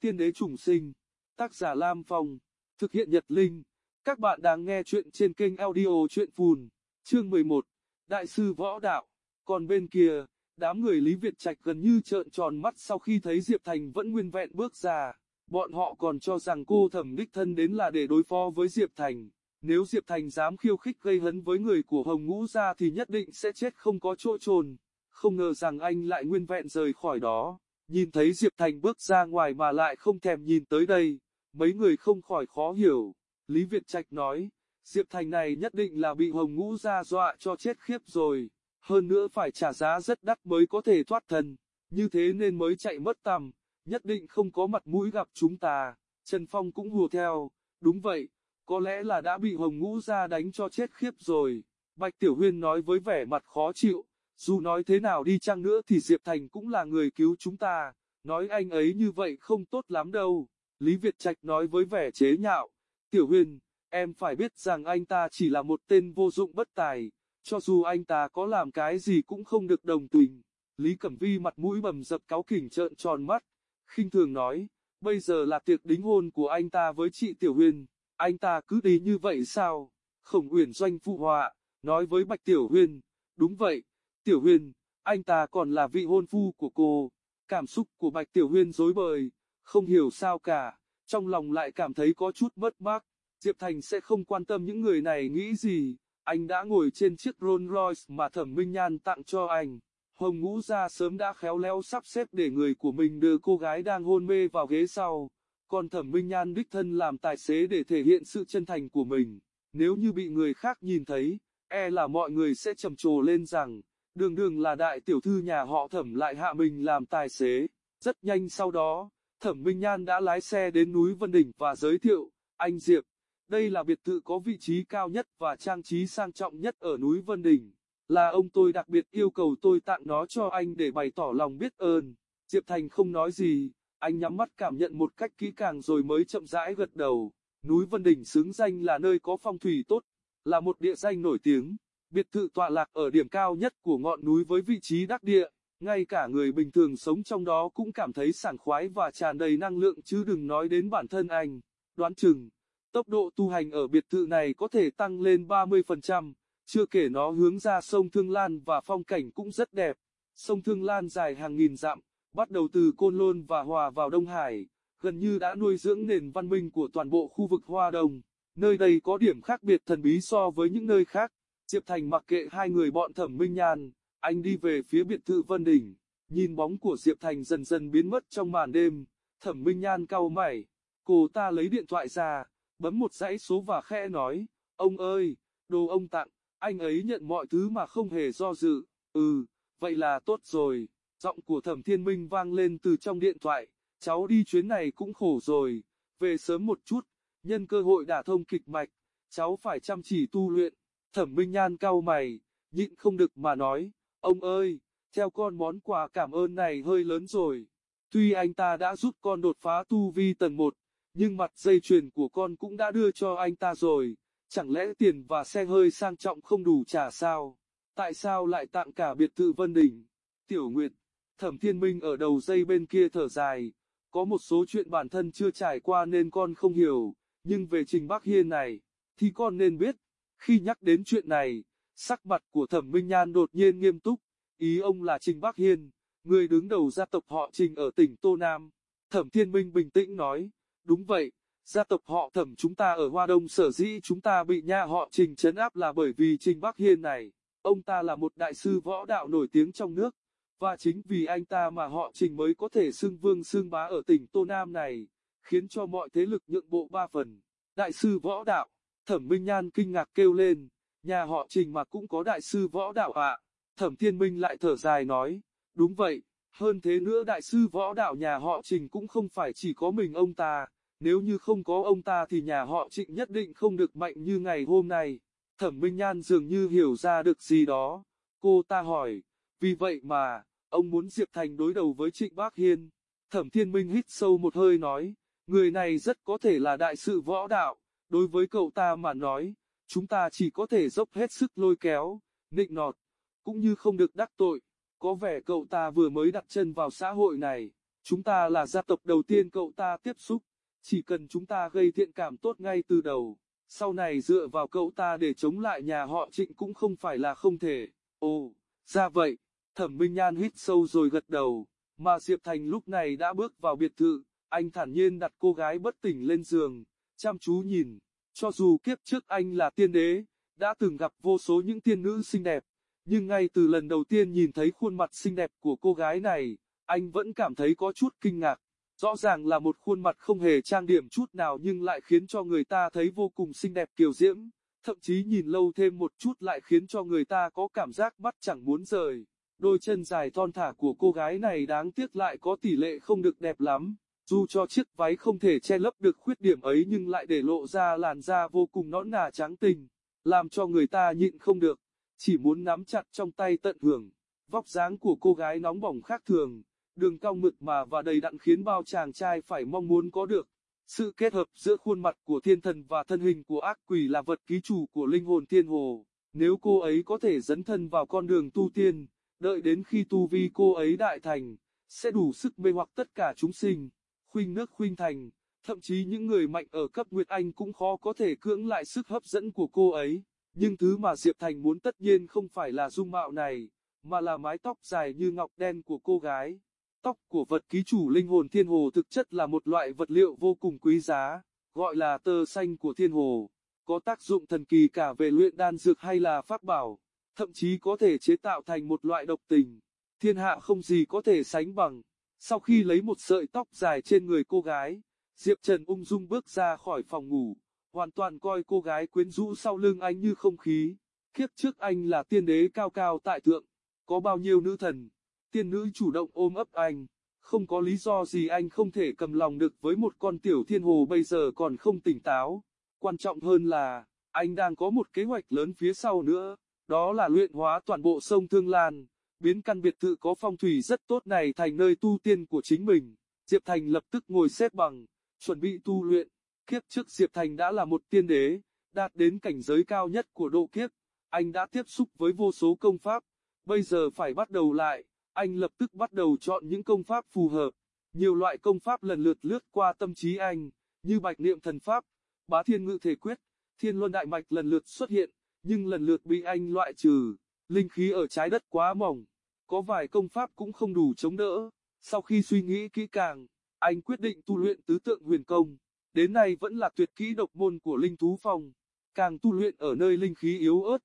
Tiên đế trùng sinh, tác giả Lam Phong, thực hiện Nhật Linh. Các bạn đang nghe chuyện trên kênh audio chuyện phùn, chương 11, Đại sư Võ Đạo. Còn bên kia, đám người Lý Việt Trạch gần như trợn tròn mắt sau khi thấy Diệp Thành vẫn nguyên vẹn bước ra. Bọn họ còn cho rằng cô thẩm đích thân đến là để đối phó với Diệp Thành. Nếu Diệp Thành dám khiêu khích gây hấn với người của Hồng Ngũ gia thì nhất định sẽ chết không có chỗ trồn. Không ngờ rằng anh lại nguyên vẹn rời khỏi đó. Nhìn thấy Diệp Thành bước ra ngoài mà lại không thèm nhìn tới đây. Mấy người không khỏi khó hiểu. Lý Việt Trạch nói, Diệp Thành này nhất định là bị Hồng Ngũ gia dọa cho chết khiếp rồi. Hơn nữa phải trả giá rất đắt mới có thể thoát thân. Như thế nên mới chạy mất tầm. Nhất định không có mặt mũi gặp chúng ta. Trần Phong cũng hùa theo. Đúng vậy có lẽ là đã bị Hồng Ngũ ra đánh cho chết khiếp rồi. Bạch Tiểu Huyên nói với vẻ mặt khó chịu, dù nói thế nào đi chăng nữa thì Diệp Thành cũng là người cứu chúng ta, nói anh ấy như vậy không tốt lắm đâu. Lý Việt Trạch nói với vẻ chế nhạo, Tiểu Huyên, em phải biết rằng anh ta chỉ là một tên vô dụng bất tài, cho dù anh ta có làm cái gì cũng không được đồng tình. Lý Cẩm Vi mặt mũi bầm dập cáo kỉnh trợn tròn mắt, khinh thường nói, bây giờ là tiệc đính hôn của anh ta với chị Tiểu Huyên anh ta cứ đi như vậy sao? Khổng Uyển Doanh phụ họa, nói với Bạch Tiểu Huyên, đúng vậy, Tiểu Huyên, anh ta còn là vị hôn phu của cô. Cảm xúc của Bạch Tiểu Huyên rối bời, không hiểu sao cả, trong lòng lại cảm thấy có chút mất mát. Diệp Thành sẽ không quan tâm những người này nghĩ gì, anh đã ngồi trên chiếc Rolls Royce mà Thẩm Minh Nhan tặng cho anh. Hồng Ngũ Gia sớm đã khéo léo sắp xếp để người của mình đưa cô gái đang hôn mê vào ghế sau còn thẩm minh nhan đích thân làm tài xế để thể hiện sự chân thành của mình. Nếu như bị người khác nhìn thấy, e là mọi người sẽ trầm trồ lên rằng, đường đường là đại tiểu thư nhà họ thẩm lại hạ mình làm tài xế. Rất nhanh sau đó, thẩm minh nhan đã lái xe đến núi Vân Đỉnh và giới thiệu, anh Diệp, đây là biệt thự có vị trí cao nhất và trang trí sang trọng nhất ở núi Vân Đỉnh. Là ông tôi đặc biệt yêu cầu tôi tặng nó cho anh để bày tỏ lòng biết ơn. Diệp Thành không nói gì, anh nhắm mắt cảm nhận một cách kỹ càng rồi mới chậm rãi gật đầu. Núi Vân Đỉnh xứng danh là nơi có phong thủy tốt, là một địa danh nổi tiếng. Biệt thự tọa lạc ở điểm cao nhất của ngọn núi với vị trí đắc địa, ngay cả người bình thường sống trong đó cũng cảm thấy sảng khoái và tràn đầy năng lượng chứ đừng nói đến bản thân anh. Đoán chừng, tốc độ tu hành ở biệt thự này có thể tăng lên 30%, chưa kể nó hướng ra sông Thương Lan và phong cảnh cũng rất đẹp. Sông Thương Lan dài hàng nghìn dặm, bắt đầu từ Côn Lôn và hòa vào Đông Hải, gần như đã nuôi dưỡng nền văn minh của toàn bộ khu vực Hoa Đông. Nơi đây có điểm khác biệt thần bí so với những nơi khác. Diệp Thành mặc kệ hai người bọn thẩm minh nhan, anh đi về phía biệt thự Vân Đỉnh, nhìn bóng của Diệp Thành dần dần biến mất trong màn đêm, thẩm minh nhan cau mày, cô ta lấy điện thoại ra, bấm một dãy số và khẽ nói, ông ơi, đồ ông tặng, anh ấy nhận mọi thứ mà không hề do dự, ừ, vậy là tốt rồi. Giọng của thẩm thiên minh vang lên từ trong điện thoại, cháu đi chuyến này cũng khổ rồi, về sớm một chút, nhân cơ hội đả thông kịch mạch, cháu phải chăm chỉ tu luyện. Thẩm minh nhan cau mày, nhịn không được mà nói, ông ơi, theo con món quà cảm ơn này hơi lớn rồi. Tuy anh ta đã giúp con đột phá tu vi tầng 1, nhưng mặt dây chuyền của con cũng đã đưa cho anh ta rồi, chẳng lẽ tiền và xe hơi sang trọng không đủ trả sao? Tại sao lại tặng cả biệt thự Vân Đỉnh? Tiểu Nguyệt, Thẩm Thiên Minh ở đầu dây bên kia thở dài, có một số chuyện bản thân chưa trải qua nên con không hiểu, nhưng về Trình Bắc Hiên này, thì con nên biết. Khi nhắc đến chuyện này, sắc mặt của Thẩm Minh Nhan đột nhiên nghiêm túc, ý ông là Trình Bắc Hiên, người đứng đầu gia tộc họ Trình ở tỉnh Tô Nam. Thẩm Thiên Minh bình tĩnh nói, đúng vậy, gia tộc họ Thẩm chúng ta ở Hoa Đông sở dĩ chúng ta bị nha họ Trình chấn áp là bởi vì Trình Bắc Hiên này, ông ta là một đại sư võ đạo nổi tiếng trong nước và chính vì anh ta mà họ trình mới có thể xưng vương xưng bá ở tỉnh Tô Nam này, khiến cho mọi thế lực nhượng bộ ba phần. Đại sư võ đạo, thẩm minh nhan kinh ngạc kêu lên, nhà họ trình mà cũng có đại sư võ đạo ạ. Thẩm thiên minh lại thở dài nói, đúng vậy, hơn thế nữa đại sư võ đạo nhà họ trình cũng không phải chỉ có mình ông ta, nếu như không có ông ta thì nhà họ trịnh nhất định không được mạnh như ngày hôm nay. Thẩm Minh Nhan dường như hiểu ra được gì đó, cô ta hỏi, vì vậy mà, ông muốn Diệp Thành đối đầu với Trịnh Bác Hiên. Thẩm Thiên Minh hít sâu một hơi nói, người này rất có thể là đại sự võ đạo, đối với cậu ta mà nói, chúng ta chỉ có thể dốc hết sức lôi kéo, nịnh nọt, cũng như không được đắc tội. Có vẻ cậu ta vừa mới đặt chân vào xã hội này, Chúng ta là gia tộc đầu tiên cậu ta tiếp xúc, chỉ cần chúng ta gây thiện cảm tốt ngay từ đầu, sau này dựa vào cậu ta để chống lại nhà họ trịnh cũng không phải là không thể. Ồ, ra vậy, thẩm minh nhan hít sâu rồi gật đầu, mà Diệp Thành lúc này đã bước vào biệt thự, anh thản nhiên đặt cô gái bất tỉnh lên giường, chăm chú nhìn, cho dù kiếp trước anh là tiên đế, đã từng gặp vô số những tiên nữ xinh đẹp, nhưng ngay từ lần đầu tiên nhìn thấy khuôn mặt xinh đẹp của cô gái này, anh vẫn cảm thấy có chút kinh ngạc. Rõ ràng là một khuôn mặt không hề trang điểm chút nào nhưng lại khiến cho người ta thấy vô cùng xinh đẹp kiều diễm, thậm chí nhìn lâu thêm một chút lại khiến cho người ta có cảm giác mắt chẳng muốn rời. Đôi chân dài thon thả của cô gái này đáng tiếc lại có tỷ lệ không được đẹp lắm. Dù cho chiếc váy không thể che lấp được khuyết điểm ấy nhưng lại để lộ ra làn da vô cùng nõn nà trắng tinh, làm cho người ta nhịn không được, chỉ muốn nắm chặt trong tay tận hưởng. Vóc dáng của cô gái nóng bỏng khác thường, đường cong mượt mà và đầy đặn khiến bao chàng trai phải mong muốn có được. Sự kết hợp giữa khuôn mặt của thiên thần và thân hình của ác quỷ là vật ký chủ của linh hồn thiên hồ. Nếu cô ấy có thể dấn thân vào con đường tu tiên, đợi đến khi tu vi cô ấy đại thành, sẽ đủ sức mê hoặc tất cả chúng sinh, khuynh nước khuynh thành, thậm chí những người mạnh ở cấp Nguyệt Anh cũng khó có thể cưỡng lại sức hấp dẫn của cô ấy. Nhưng thứ mà Diệp Thành muốn tất nhiên không phải là dung mạo này, mà là mái tóc dài như ngọc đen của cô gái. Tóc của vật ký chủ linh hồn thiên hồ thực chất là một loại vật liệu vô cùng quý giá, gọi là tơ xanh của thiên hồ, có tác dụng thần kỳ cả về luyện đan dược hay là pháp bảo, thậm chí có thể chế tạo thành một loại độc tình. Thiên hạ không gì có thể sánh bằng. Sau khi lấy một sợi tóc dài trên người cô gái, Diệp Trần ung dung bước ra khỏi phòng ngủ, hoàn toàn coi cô gái quyến rũ sau lưng anh như không khí. Kiếp trước anh là tiên đế cao cao tại thượng, có bao nhiêu nữ thần, tiên nữ chủ động ôm ấp anh, không có lý do gì anh không thể cầm lòng được với một con tiểu thiên hồ bây giờ còn không tỉnh táo. Quan trọng hơn là, anh đang có một kế hoạch lớn phía sau nữa, đó là luyện hóa toàn bộ sông Thương Lan, biến căn biệt thự có phong thủy rất tốt này thành nơi tu tiên của chính mình. Diệp Thành lập tức ngồi xếp bằng, chuẩn bị tu luyện. Kiếp trước Diệp Thành đã là một tiên đế, đạt đến cảnh giới cao nhất của độ kiếp. Anh đã tiếp xúc với vô số công pháp, bây giờ phải bắt đầu lại. Anh lập tức bắt đầu chọn những công pháp phù hợp. Nhiều loại công pháp lần lượt lướt qua tâm trí anh, như bạch niệm thần pháp, bá thiên ngự thể quyết, thiên luân đại mạch lần lượt xuất hiện, nhưng lần lượt bị anh loại trừ. Linh khí ở trái đất quá mỏng, có vài công pháp cũng không đủ chống đỡ. Sau khi suy nghĩ kỹ càng, anh quyết định tu luyện tứ tượng huyền công. Đến nay vẫn là tuyệt kỹ độc môn của linh thú phong. Càng tu luyện ở nơi linh khí yếu ớt,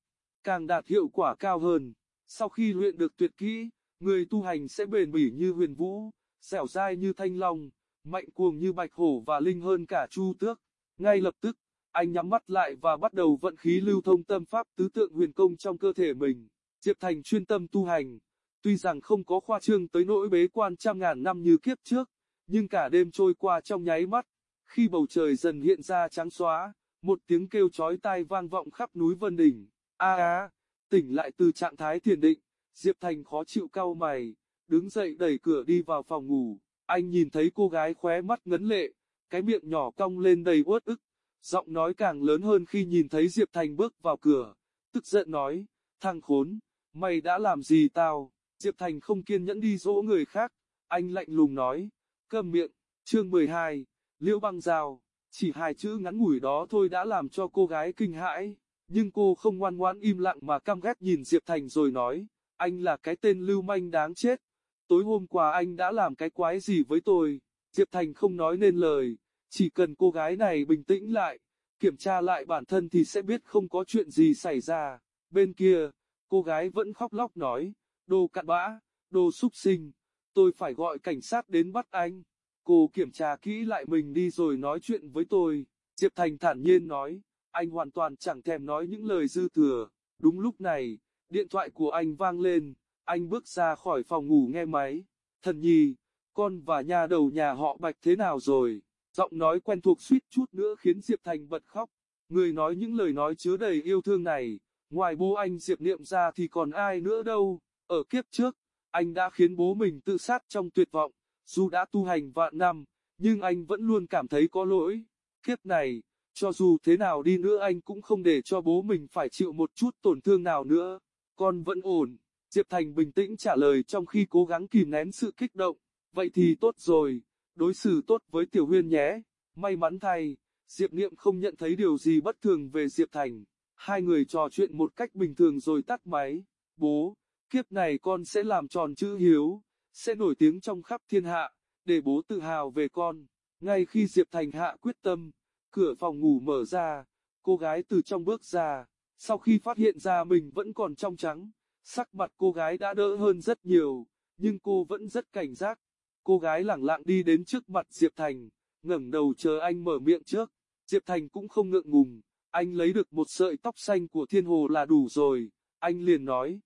càng đạt hiệu quả cao hơn. Sau khi luyện được tuyệt kỹ, người tu hành sẽ bền bỉ như huyền vũ, dẻo dai như thanh long, mạnh cuồng như bạch hổ và linh hơn cả chu tước. Ngay lập tức, anh nhắm mắt lại và bắt đầu vận khí lưu thông tâm pháp tứ tượng huyền công trong cơ thể mình. Diệp Thành chuyên tâm tu hành, tuy rằng không có khoa trương tới nỗi bế quan trăm ngàn năm như kiếp trước, nhưng cả đêm trôi qua trong nháy mắt, khi bầu trời dần hiện ra trắng xóa, một tiếng kêu chói tai vang vọng khắp núi Vân Đỉnh. A á, tỉnh lại từ trạng thái thiền định, Diệp Thành khó chịu cau mày, đứng dậy đẩy cửa đi vào phòng ngủ, anh nhìn thấy cô gái khóe mắt ngấn lệ, cái miệng nhỏ cong lên đầy uất ức, giọng nói càng lớn hơn khi nhìn thấy Diệp Thành bước vào cửa, tức giận nói, thằng khốn, mày đã làm gì tao, Diệp Thành không kiên nhẫn đi dỗ người khác, anh lạnh lùng nói, câm miệng, chương 12, liễu băng rào, chỉ hai chữ ngắn ngủi đó thôi đã làm cho cô gái kinh hãi, nhưng cô không ngoan ngoãn im lặng mà căm ghét nhìn Diệp Thành rồi nói, anh là cái tên lưu manh đáng chết, tối hôm qua anh đã làm cái quái gì với tôi, Diệp Thành không nói nên lời, chỉ cần cô gái này bình tĩnh lại, kiểm tra lại bản thân thì sẽ biết không có chuyện gì xảy ra. Bên kia, cô gái vẫn khóc lóc nói, đồ cặn bã, đồ súc sinh, tôi phải gọi cảnh sát đến bắt anh. Cô kiểm tra kỹ lại mình đi rồi nói chuyện với tôi. Diệp Thành thản nhiên nói, anh hoàn toàn chẳng thèm nói những lời dư thừa. Đúng lúc này, điện thoại của anh vang lên, anh bước ra khỏi phòng ngủ nghe máy. Thần nhi, con và nhà đầu nhà họ bạch thế nào rồi? Giọng nói quen thuộc suýt chút nữa khiến Diệp Thành bật khóc. Người nói những lời nói chứa đầy yêu thương này, ngoài bố anh Diệp Niệm ra thì còn ai nữa đâu. Ở kiếp trước, anh đã khiến bố mình tự sát trong tuyệt vọng, dù đã tu hành vạn năm, nhưng anh vẫn luôn cảm thấy có lỗi. Kiếp này, cho dù thế nào đi nữa anh cũng không để cho bố mình phải chịu một chút tổn thương nào nữa. Con vẫn ổn. Diệp Thành bình tĩnh trả lời trong khi cố gắng kìm nén sự kích động. vậy thì tốt rồi, đối xử tốt với Tiểu Huyên nhé. May mắn thay, Diệp Niệm không nhận thấy điều gì bất thường về Diệp Thành. Hai người trò chuyện một cách bình thường rồi tắt máy. Bố, kiếp này con sẽ làm tròn chữ hiếu, sẽ nổi tiếng trong khắp thiên hạ, để bố tự hào về con. Ngay khi Diệp Thành hạ quyết tâm, cửa phòng ngủ mở ra, cô gái từ trong bước ra, sau khi phát hiện ra mình vẫn còn trong trắng, sắc mặt cô gái đã đỡ hơn rất nhiều, nhưng cô vẫn rất cảnh giác. Cô gái lẳng lặng đi đến trước mặt Diệp Thành, ngẩng đầu chờ anh mở miệng trước. Diệp Thành cũng không ngượng ngùng, anh lấy được một sợi tóc xanh của thiên hồ là đủ rồi. Anh liền nói,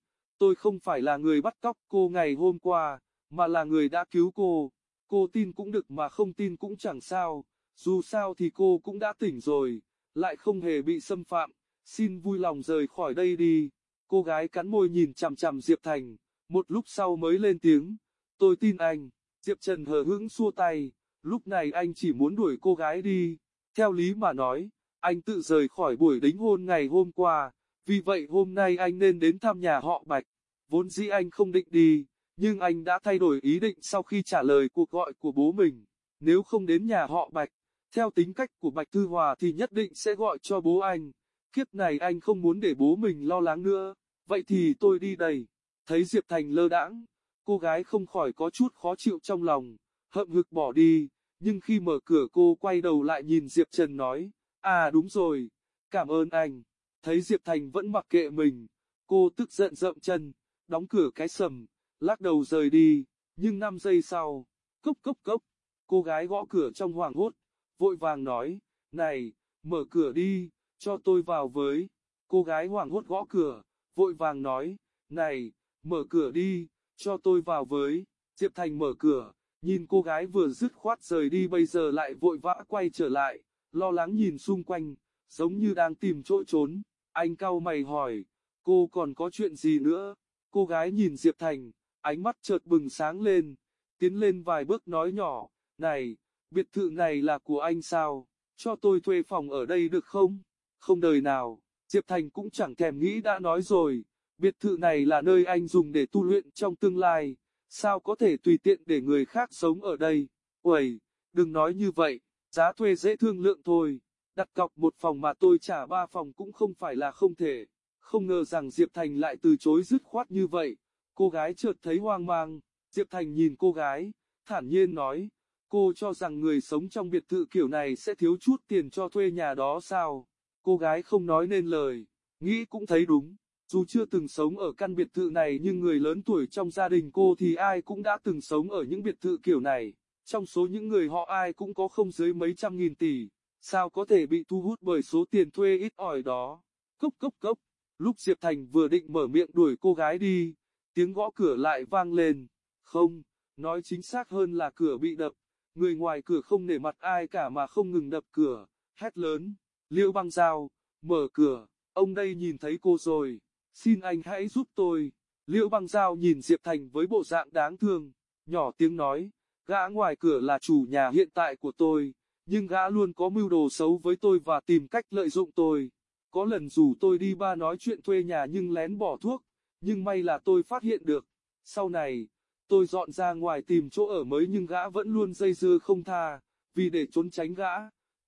tôi không phải là người bắt cóc cô ngày hôm qua, mà là người đã cứu cô. Cô tin cũng được mà không tin cũng chẳng sao, dù sao thì cô cũng đã tỉnh rồi, lại không hề bị xâm phạm, xin vui lòng rời khỏi đây đi. Cô gái cắn môi nhìn chằm chằm Diệp Thành, một lúc sau mới lên tiếng, tôi tin anh. Diệp Trần hờ hững xua tay, lúc này anh chỉ muốn đuổi cô gái đi. Theo lý mà nói, anh tự rời khỏi buổi đính hôn ngày hôm qua, vì vậy hôm nay anh nên đến thăm nhà họ Bạch. Vốn dĩ anh không định đi, nhưng anh đã thay đổi ý định sau khi trả lời cuộc gọi của bố mình. Nếu không đến nhà họ Bạch, theo tính cách của Bạch Thư Hòa thì nhất định sẽ gọi cho bố anh. Kiếp này anh không muốn để bố mình lo lắng nữa, vậy thì tôi đi đây. Thấy Diệp Thành lơ đãng, cô gái không khỏi có chút khó chịu trong lòng, hậm hực bỏ đi, nhưng khi mở cửa cô quay đầu lại nhìn Diệp Trần nói, à đúng rồi, cảm ơn anh. Thấy Diệp Thành vẫn mặc kệ mình, cô tức giận rậm chân, đóng cửa cái sầm, lắc đầu rời đi, nhưng 5 giây sau, cốc cốc cốc, cô gái gõ cửa trong hoàng hốt, vội vàng nói, này, mở cửa đi, cho tôi vào với. Cô gái hoàng hốt gõ cửa, vội vàng nói, này, mở cửa đi, cho tôi vào với. Diệp Thành mở cửa, nhìn cô gái vừa dứt khoát rời đi bây giờ lại vội vã quay trở lại, lo lắng nhìn xung quanh, giống như đang tìm chỗ trốn. Anh cau mày hỏi, cô còn có chuyện gì nữa? Cô gái nhìn Diệp Thành, ánh mắt chợt bừng sáng lên, tiến lên vài bước nói nhỏ, này, biệt thự này là của anh sao, cho tôi thuê phòng ở đây được không? Không đời nào, Diệp Thành cũng chẳng thèm nghĩ đã nói rồi, biệt thự này là nơi anh dùng để tu luyện trong tương lai, sao có thể tùy tiện để người khác sống ở đây? Uầy, đừng nói như vậy, giá thuê dễ thương lượng thôi, đặt cọc một phòng mà tôi trả ba phòng cũng không phải là không thể. Không ngờ rằng Diệp Thành lại từ chối dứt khoát như vậy, cô gái chợt thấy hoang mang, Diệp Thành nhìn cô gái, thản nhiên nói, cô cho rằng người sống trong biệt thự kiểu này sẽ thiếu chút tiền cho thuê nhà đó sao? Cô gái không nói nên lời, nghĩ cũng thấy đúng. Dù chưa từng sống ở căn biệt thự này nhưng người lớn tuổi trong gia đình cô thì ai cũng đã từng sống ở những biệt thự kiểu này. Trong số những người họ ai cũng có không dưới mấy trăm nghìn tỷ. Sao có thể bị thu hút bởi số tiền thuê ít ỏi đó? Cốc cốc cốc. Lúc Diệp Thành vừa định mở miệng đuổi cô gái đi, tiếng gõ cửa lại vang lên. Không, nói chính xác hơn là cửa bị đập. Người ngoài cửa không nể mặt ai cả mà không ngừng đập cửa, hét lớn. Liễu băng dao, mở cửa, ông đây nhìn thấy cô rồi, xin anh hãy giúp tôi. Liễu băng dao nhìn Diệp Thành với bộ dạng đáng thương, nhỏ tiếng nói, gã ngoài cửa là chủ nhà hiện tại của tôi, nhưng gã luôn có mưu đồ xấu với tôi và tìm cách lợi dụng tôi. Có lần dù tôi đi ba nói chuyện thuê nhà nhưng lén bỏ thuốc, nhưng may là tôi phát hiện được. Sau này, tôi dọn ra ngoài tìm chỗ ở mới nhưng gã vẫn luôn dây dưa không tha, vì để trốn tránh gã,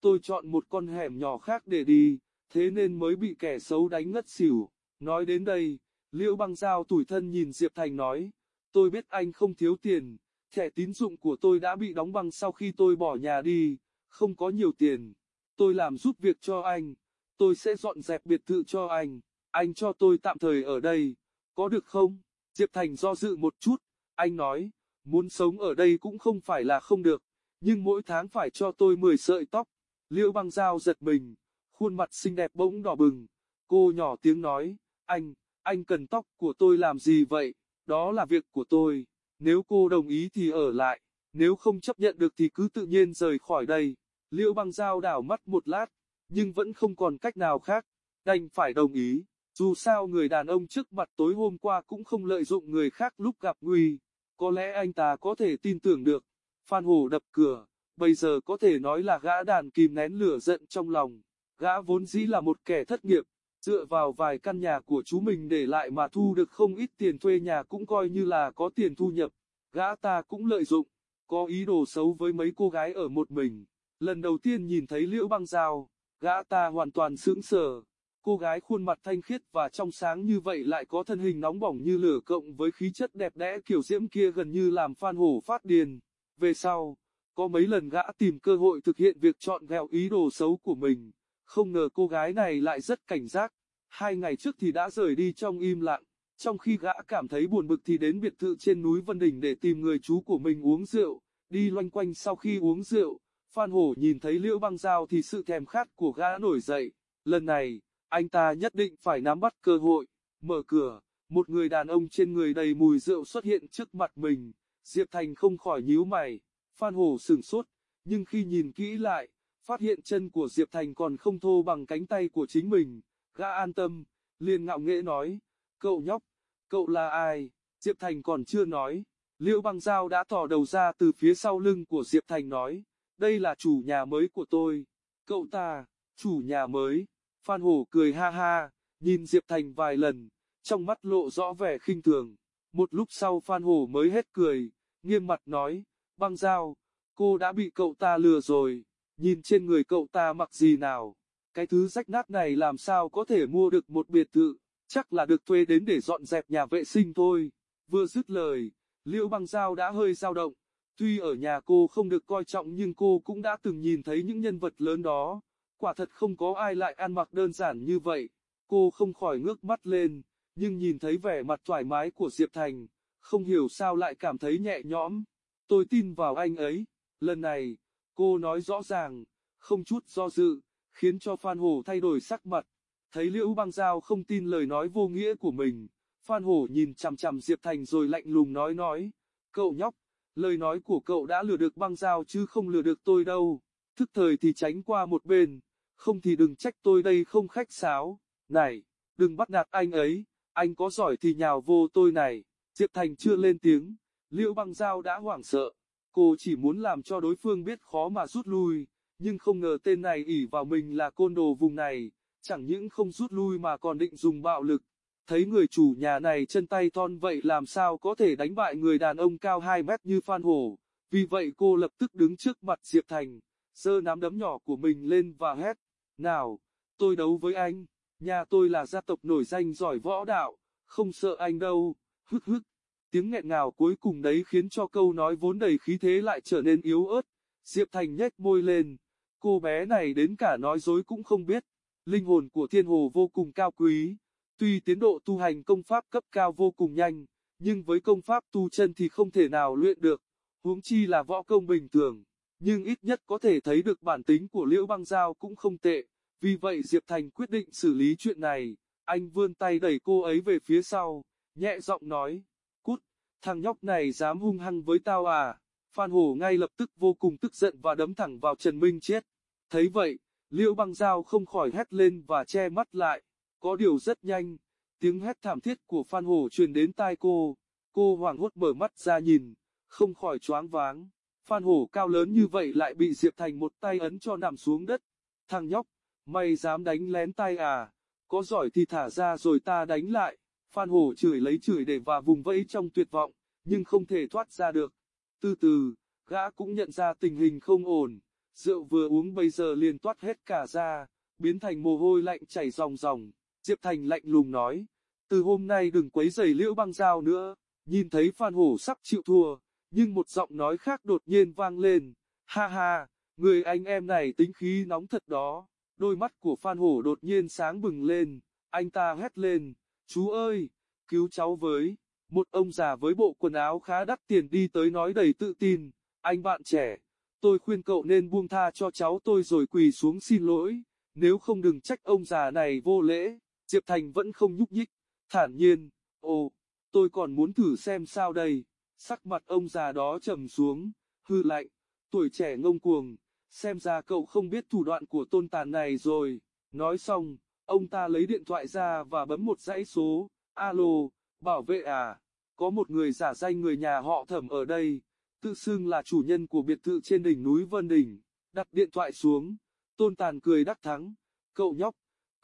tôi chọn một con hẻm nhỏ khác để đi, thế nên mới bị kẻ xấu đánh ngất xỉu. Nói đến đây, Liễu băng giao tủi thân nhìn Diệp Thành nói, tôi biết anh không thiếu tiền, thẻ tín dụng của tôi đã bị đóng băng sau khi tôi bỏ nhà đi, không có nhiều tiền. Tôi làm giúp việc cho anh, tôi sẽ dọn dẹp biệt thự cho anh, anh cho tôi tạm thời ở đây, có được không? Diệp Thành do dự một chút, anh nói, muốn sống ở đây cũng không phải là không được, nhưng mỗi tháng phải cho tôi 10 sợi tóc. Liễu băng giao giật mình, khuôn mặt xinh đẹp bỗng đỏ bừng. Cô nhỏ tiếng nói, anh, anh cần tóc của tôi làm gì vậy? Đó là việc của tôi. Nếu cô đồng ý thì ở lại, nếu không chấp nhận được thì cứ tự nhiên rời khỏi đây. Liễu băng giao đảo mắt một lát, nhưng vẫn không còn cách nào khác, đành phải đồng ý. Dù sao người đàn ông trước mặt tối hôm qua cũng không lợi dụng người khác lúc gặp nguy. Có lẽ anh ta có thể tin tưởng được. Phan Hồ đập cửa, bây giờ có thể nói là gã đàn kìm nén lửa giận trong lòng. Gã vốn dĩ là một kẻ thất nghiệp, dựa vào vài căn nhà của chú mình để lại mà thu được không ít tiền thuê nhà cũng coi như là có tiền thu nhập. Gã ta cũng lợi dụng, có ý đồ xấu với mấy cô gái ở một mình. Lần đầu tiên nhìn thấy Liễu Băng Giao, gã ta hoàn toàn sững sờ. Cô gái khuôn mặt thanh khiết và trong sáng như vậy lại có thân hình nóng bỏng như lửa cộng với khí chất đẹp đẽ kiểu diễm kia gần như làm Phan Hổ phát điên. Về sau, có mấy lần gã tìm cơ hội thực hiện việc chọn ghẹo ý đồ xấu của mình, không ngờ cô gái này lại rất cảnh giác. Hai ngày trước thì đã rời đi trong im lặng, trong khi gã cảm thấy buồn bực thì đến biệt thự trên núi Vân Đỉnh để tìm người chú của mình uống rượu, đi loanh quanh sau khi uống rượu. Phan Hổ nhìn thấy Liễu Băng Giao thì sự thèm khát của gã nổi dậy, lần này, anh ta nhất định phải nắm bắt cơ hội, mở cửa, một người đàn ông trên người đầy mùi rượu xuất hiện trước mặt mình, Diệp Thành không khỏi nhíu mày, Phan Hổ sửng sốt, nhưng khi nhìn kỹ lại, phát hiện chân của Diệp Thành còn không thô bằng cánh tay của chính mình, gã an tâm, liền ngạo nghễ nói, cậu nhóc, cậu là ai, Diệp Thành còn chưa nói, Liễu băng Giao đã thò đầu ra từ phía sau lưng của Diệp Thành nói, đây là chủ nhà mới của tôi, cậu ta, chủ nhà mới, Phan Hổ cười ha ha, nhìn Diệp Thành vài lần, trong mắt lộ rõ vẻ khinh thường, một lúc sau Phan Hổ mới hết cười, nghiêm mặt nói, băng dao, cô đã bị cậu ta lừa rồi, nhìn trên người cậu ta mặc gì nào, cái thứ rách nát này làm sao có thể mua được một biệt thự, chắc là được thuê đến để dọn dẹp nhà vệ sinh thôi, vừa dứt lời, liễu băng dao đã hơi dao động, tuy ở nhà cô không được coi trọng nhưng cô cũng đã từng nhìn thấy những nhân vật lớn đó, quả thật không có ai lại ăn mặc đơn giản như vậy, cô không khỏi ngước mắt lên, nhưng nhìn thấy vẻ mặt thoải mái của Diệp Thành, không hiểu sao lại cảm thấy nhẹ nhõm. Tôi tin vào anh ấy, lần này, cô nói rõ ràng, không chút do dự, khiến cho Phan Hổ thay đổi sắc mặt. Thấy Liễu Băng Giao không tin lời nói vô nghĩa của mình, Phan Hổ nhìn chằm chằm Diệp Thành rồi lạnh lùng nói nói, cậu nhóc, lời nói của cậu đã lừa được Băng Giao chứ không lừa được tôi đâu, thức thời thì tránh qua một bên, không thì đừng trách tôi đây không khách sáo, này, đừng bắt nạt anh ấy, anh có giỏi thì nhào vô tôi này, Diệp Thành chưa lên tiếng, Liễu băng giao đã hoảng sợ, cô chỉ muốn làm cho đối phương biết khó mà rút lui, nhưng không ngờ tên này ỉ vào mình là côn đồ vùng này, chẳng những không rút lui mà còn định dùng bạo lực. Thấy người chủ nhà này chân tay thon vậy làm sao có thể đánh bại người đàn ông cao 2 mét như Phan Hổ, vì vậy cô lập tức đứng trước mặt Diệp Thành, giơ nắm đấm nhỏ của mình lên và hét, nào, tôi đấu với anh, nhà tôi là gia tộc nổi danh giỏi võ đạo, không sợ anh đâu, hức hức. Tiếng nghẹn ngào cuối cùng đấy khiến cho câu nói vốn đầy khí thế lại trở nên yếu ớt. Diệp Thành nhếch môi lên, cô bé này đến cả nói dối cũng không biết. Linh hồn của thiên hồ vô cùng cao quý, tuy tiến độ tu hành công pháp cấp cao vô cùng nhanh, nhưng với công pháp tu chân thì không thể nào luyện được, huống chi là võ công bình thường, nhưng ít nhất có thể thấy được bản tính của Liễu Băng Giao cũng không tệ, vì vậy Diệp Thành quyết định xử lý chuyện này, anh vươn tay đẩy cô ấy về phía sau, nhẹ giọng nói, Cút! thằng nhóc này dám hung hăng với tao à? Phan Hổ ngay lập tức vô cùng tức giận và đấm thẳng vào Trần Minh Chết. Thấy vậy, Liễu băng Giao không khỏi hét lên và che mắt lại. Có điều rất nhanh, tiếng hét thảm thiết của Phan Hổ truyền đến tai cô. Cô hoảng hốt mở mắt ra nhìn, không khỏi choáng váng. Phan Hổ cao lớn như vậy lại bị Diệp Thành một tay ấn cho nằm xuống đất. Thằng nhóc, mày dám đánh lén tay à? Có giỏi thì thả ra rồi ta đánh lại. Phan Hổ chửi lấy chửi để và vùng vẫy trong tuyệt vọng, nhưng không thể thoát ra được. Từ từ, gã cũng nhận ra tình hình không ổn, rượu vừa uống bây giờ liền toát hết cả ra, biến thành mồ hôi lạnh chảy ròng ròng. Diệp Thành lạnh lùng nói, từ hôm nay đừng quấy rầy liễu băng Giao nữa, nhìn thấy Phan Hổ sắp chịu thua, nhưng một giọng nói khác đột nhiên vang lên, ha ha, người anh em này tính khí nóng thật đó, đôi mắt của Phan Hổ đột nhiên sáng bừng lên, anh ta hét lên, Chú ơi, cứu cháu với. Một ông già với bộ quần áo khá đắt tiền đi tới nói đầy tự tin, anh bạn trẻ, tôi khuyên cậu nên buông tha cho cháu tôi rồi quỳ xuống xin lỗi, nếu không đừng trách ông già này vô lễ. Diệp Thành vẫn không nhúc nhích, thản nhiên, ồ, tôi còn muốn thử xem sao đây. Sắc mặt ông già đó trầm xuống, hư lạnh, tuổi trẻ ngông cuồng, xem ra cậu không biết thủ đoạn của tôn tàn này rồi. Nói xong, Ông ta lấy điện thoại ra và bấm một dãy số, alo, bảo vệ à, có một người giả danh người nhà họ thẩm ở đây, tự xưng là chủ nhân của biệt thự trên đỉnh núi Vân Đỉnh, đặt điện thoại xuống, tôn tàn cười đắc thắng, cậu nhóc,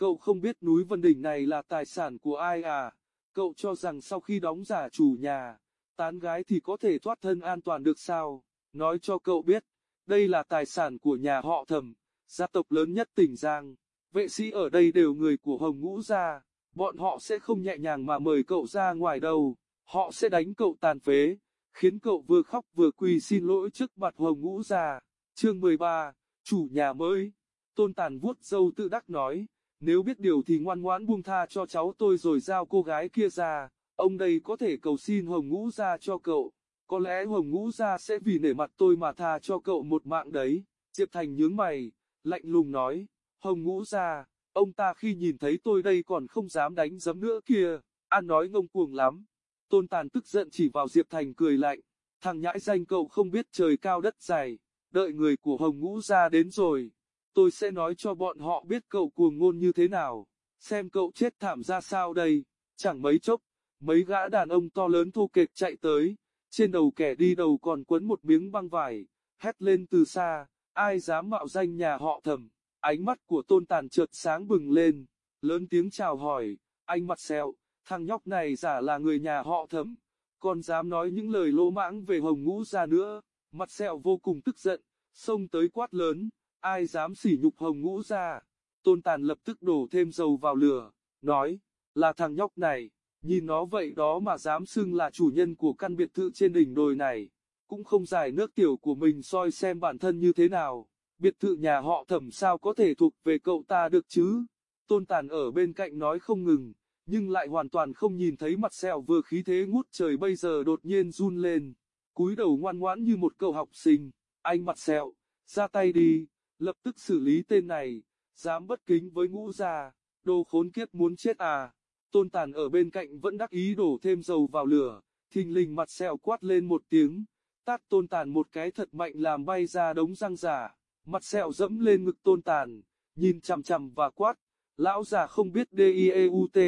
cậu không biết núi Vân Đỉnh này là tài sản của ai à, cậu cho rằng sau khi đóng giả chủ nhà, tán gái thì có thể thoát thân an toàn được sao, nói cho cậu biết, đây là tài sản của nhà họ thẩm, gia tộc lớn nhất tỉnh Giang. Vệ sĩ ở đây đều người của Hồng Ngũ gia, bọn họ sẽ không nhẹ nhàng mà mời cậu ra ngoài đâu, họ sẽ đánh cậu tàn phế, khiến cậu vừa khóc vừa quỳ xin lỗi trước mặt Hồng Ngũ gia. Chương 13, chủ nhà mới. Tôn Tàn vuốt dâu tự đắc nói, nếu biết điều thì ngoan ngoãn buông tha cho cháu tôi rồi giao cô gái kia ra, ông đây có thể cầu xin Hồng Ngũ gia cho cậu. Có lẽ Hồng Ngũ gia sẽ vì nể mặt tôi mà tha cho cậu một mạng đấy. Diệp Thành nhướng mày, lạnh lùng nói, Hồng Ngũ gia, ông ta khi nhìn thấy tôi đây còn không dám đánh giấm nữa kìa, An nói ngông cuồng lắm. Tôn Tàn tức giận chỉ vào Diệp Thành cười lạnh, thằng nhãi danh cậu không biết trời cao đất dày, đợi người của Hồng Ngũ gia đến rồi, tôi sẽ nói cho bọn họ biết cậu cuồng ngôn như thế nào, xem cậu chết thảm ra sao đây, chẳng mấy chốc, mấy gã đàn ông to lớn thô kệch chạy tới, trên đầu kẻ đi đầu còn quấn một miếng băng vải, hét lên từ xa, ai dám mạo danh nhà họ thẩm, ánh mắt của tôn tàn chợt sáng bừng lên, lớn tiếng chào hỏi, anh mặt sẹo, thằng nhóc này giả là người nhà họ thẩm, còn dám nói những lời lỗ mãng về hồng ngũ ra nữa, mặt sẹo vô cùng tức giận, xông tới quát lớn, ai dám sỉ nhục hồng ngũ ra, tôn tàn lập tức đổ thêm dầu vào lửa, nói, là thằng nhóc này. Nhìn nó vậy đó mà dám xưng là chủ nhân của căn biệt thự trên đỉnh đồi này, cũng không giải nước tiểu của mình soi xem bản thân như thế nào, biệt thự nhà họ thẩm sao có thể thuộc về cậu ta được chứ. Tôn Tàn ở bên cạnh nói không ngừng, nhưng lại hoàn toàn không nhìn thấy mặt sẹo vừa khí thế ngút trời bây giờ đột nhiên run lên, cúi đầu ngoan ngoãn như một cậu học sinh, anh mặt sẹo, ra tay đi, lập tức xử lý tên này, dám bất kính với ngũ gia, đồ khốn kiếp muốn chết à. Tôn Tàn ở bên cạnh vẫn đắc ý đổ thêm dầu vào lửa, thình lình mặt sẹo quát lên một tiếng, tát Tôn Tàn một cái thật mạnh làm bay ra đống răng giả, mặt sẹo dẫm lên ngực Tôn Tàn, nhìn chằm chằm và quát, lão già không biết D-I-E-U-T,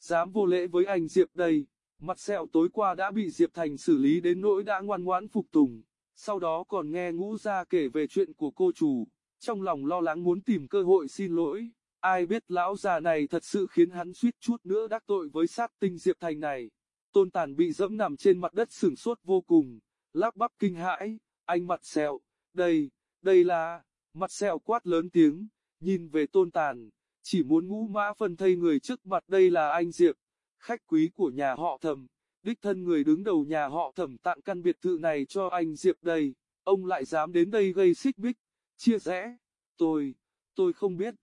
dám vô lễ với anh Diệp đây, mặt sẹo tối qua đã bị Diệp Thành xử lý đến nỗi đã ngoan ngoãn phục tùng, sau đó còn nghe ngũ ra kể về chuyện của cô chủ, trong lòng lo lắng muốn tìm cơ hội xin lỗi. Ai biết lão già này thật sự khiến hắn suýt chút nữa đắc tội với sát tinh Diệp Thành này. Tôn Tàn bị dẫm nằm trên mặt đất sửng sốt vô cùng, lắp bắp kinh hãi, anh mặt sẹo, đây, đây là, mặt sẹo quát lớn tiếng, nhìn về Tôn Tàn, chỉ muốn ngũ mã phân thây người trước mặt đây là anh Diệp, khách quý của nhà họ thẩm, đích thân người đứng đầu nhà họ thẩm tặng căn biệt thự này cho anh Diệp đây, ông lại dám đến đây gây xích bích, chia rẽ, tôi, tôi không biết.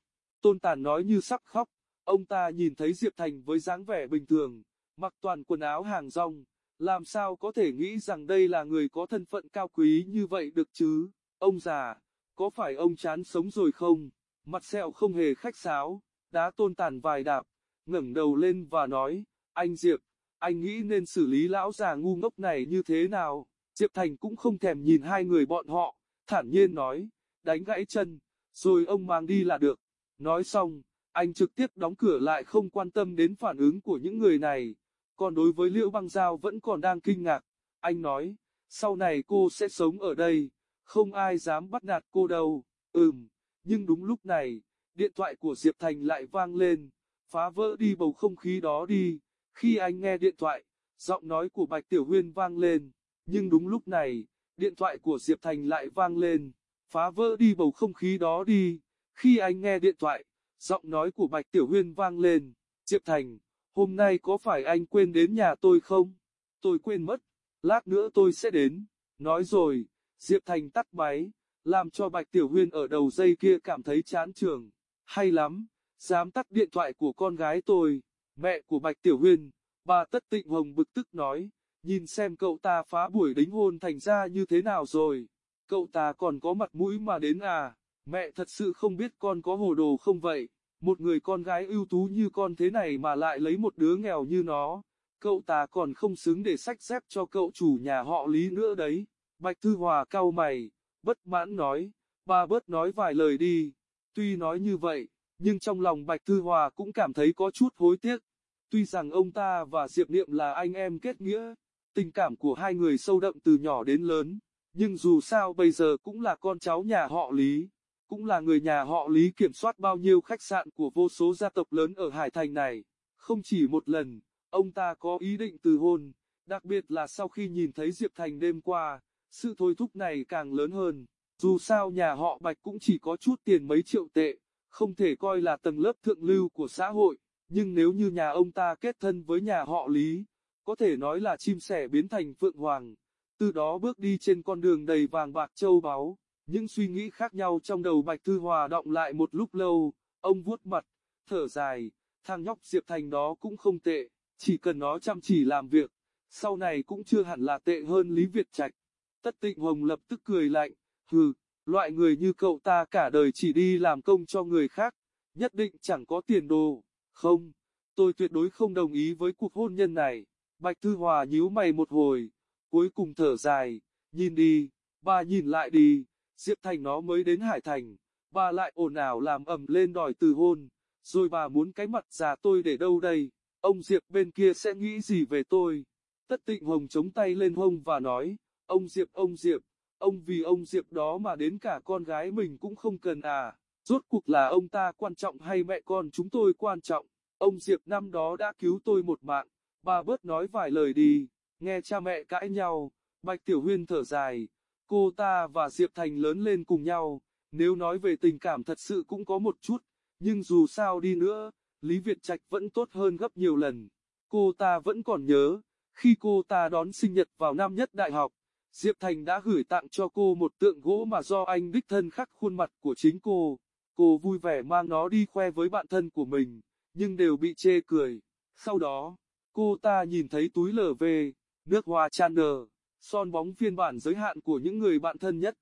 Tôn Tàn nói như sắp khóc, ông ta nhìn thấy Diệp Thành với dáng vẻ bình thường, mặc toàn quần áo hàng rong, làm sao có thể nghĩ rằng đây là người có thân phận cao quý như vậy được chứ? Ông già, có phải ông chán sống rồi không? Mặt sẹo không hề khách sáo, đá Tôn Tàn vài đạp, ngẩng đầu lên và nói, anh Diệp, anh nghĩ nên xử lý lão già ngu ngốc này như thế nào? Diệp Thành cũng không thèm nhìn hai người bọn họ, thản nhiên nói, đánh gãy chân, rồi ông mang đi là được. Nói xong, anh trực tiếp đóng cửa lại không quan tâm đến phản ứng của những người này. Còn đối với Liễu Băng Giao vẫn còn đang kinh ngạc. Anh nói, sau này cô sẽ sống ở đây, không ai dám bắt nạt cô đâu. Ừm, nhưng đúng lúc này, điện thoại của Diệp Thành lại vang lên, phá vỡ đi bầu không khí đó đi. Khi anh nghe điện thoại, giọng nói của Bạch Tiểu Huyên vang lên, nhưng đúng lúc này, điện thoại của Diệp Thành lại vang lên, phá vỡ đi bầu không khí đó đi. Khi anh nghe điện thoại, giọng nói của Bạch Tiểu Huyên vang lên, Diệp Thành, hôm nay có phải anh quên đến nhà tôi không? Tôi quên mất, lát nữa tôi sẽ đến. Nói rồi, Diệp Thành tắt máy, làm cho Bạch Tiểu Huyên ở đầu dây kia cảm thấy chán trường. Hay lắm, dám tắt điện thoại của con gái tôi. Mẹ của Bạch Tiểu Huyên, bà Tất Tịnh Hồng bực tức nói, nhìn xem cậu ta phá buổi đính hôn thành ra như thế nào rồi. Cậu ta còn có mặt mũi mà đến à? Mẹ thật sự không biết con có hồ đồ không vậy, một người con gái ưu tú như con thế này mà lại lấy một đứa nghèo như nó, cậu ta còn không xứng để sách dép cho cậu chủ nhà họ Lý nữa đấy. Bạch Thư Hòa cau mày, bất mãn nói, ba bớt nói vài lời đi. Tuy nói như vậy, nhưng trong lòng Bạch Thư Hòa cũng cảm thấy có chút hối tiếc. Tuy rằng ông ta và Diệp Niệm là anh em kết nghĩa, tình cảm của hai người sâu đậm từ nhỏ đến lớn, nhưng dù sao bây giờ cũng là con cháu nhà họ Lý. Cũng là người nhà họ Lý kiểm soát bao nhiêu khách sạn của vô số gia tộc lớn ở Hải Thành này. Không chỉ một lần, ông ta có ý định từ hôn, đặc biệt là sau khi nhìn thấy Diệp Thành đêm qua, Sự thôi thúc này càng lớn hơn, dù sao nhà họ Bạch cũng chỉ có chút tiền mấy triệu tệ, không thể coi là tầng lớp thượng lưu của xã hội, nhưng nếu như nhà ông ta kết thân với nhà họ Lý, có thể nói là chim sẻ biến thành phượng hoàng, từ đó bước đi trên con đường đầy vàng bạc châu báu. Những suy nghĩ khác nhau trong đầu Bạch Thư Hòa động lại một lúc lâu, ông vuốt mặt, thở dài, thằng nhóc Diệp Thành đó cũng không tệ, chỉ cần nó chăm chỉ làm việc, sau này cũng chưa hẳn là tệ hơn Lý Việt Trạch. Tất Tịnh Hồng lập tức cười lạnh, hừ, loại người như cậu ta cả đời chỉ đi làm công cho người khác, nhất định chẳng có tiền đồ, không, tôi tuyệt đối không đồng ý với cuộc hôn nhân này. Bạch Thư Hòa nhíu mày một hồi, cuối cùng thở dài, nhìn đi, bà nhìn lại đi, Diệp Thành nó mới đến Hải Thành, bà lại ồn ào làm ầm lên đòi từ hôn, rồi bà muốn cái mặt già tôi để đâu đây, ông Diệp bên kia sẽ nghĩ gì về tôi. Tất Tịnh Hồng chống tay lên hông và nói, ông Diệp ông Diệp, ông vì ông Diệp đó mà đến cả con gái mình cũng không cần à, rốt cuộc là ông ta quan trọng hay mẹ con chúng tôi quan trọng, ông Diệp năm đó đã cứu tôi một mạng, bà bớt nói vài lời đi, nghe cha mẹ cãi nhau, Bạch Tiểu Huyên thở dài, cô ta và Diệp Thành lớn lên cùng nhau, nếu nói về tình cảm thật sự cũng có một chút, nhưng dù sao đi nữa, Lý Việt Trạch vẫn tốt hơn gấp nhiều lần. Cô ta vẫn còn nhớ, khi cô ta đón sinh nhật vào năm nhất đại học, Diệp Thành đã gửi tặng cho cô một tượng gỗ mà do anh đích thân khắc khuôn mặt của chính cô. Cô vui vẻ mang nó đi khoe với bạn thân của mình, nhưng đều bị chê cười. Sau đó, cô ta nhìn thấy túi lở về nước hoa Chanel, son bóng phiên bản giới hạn của những người bạn thân nhất.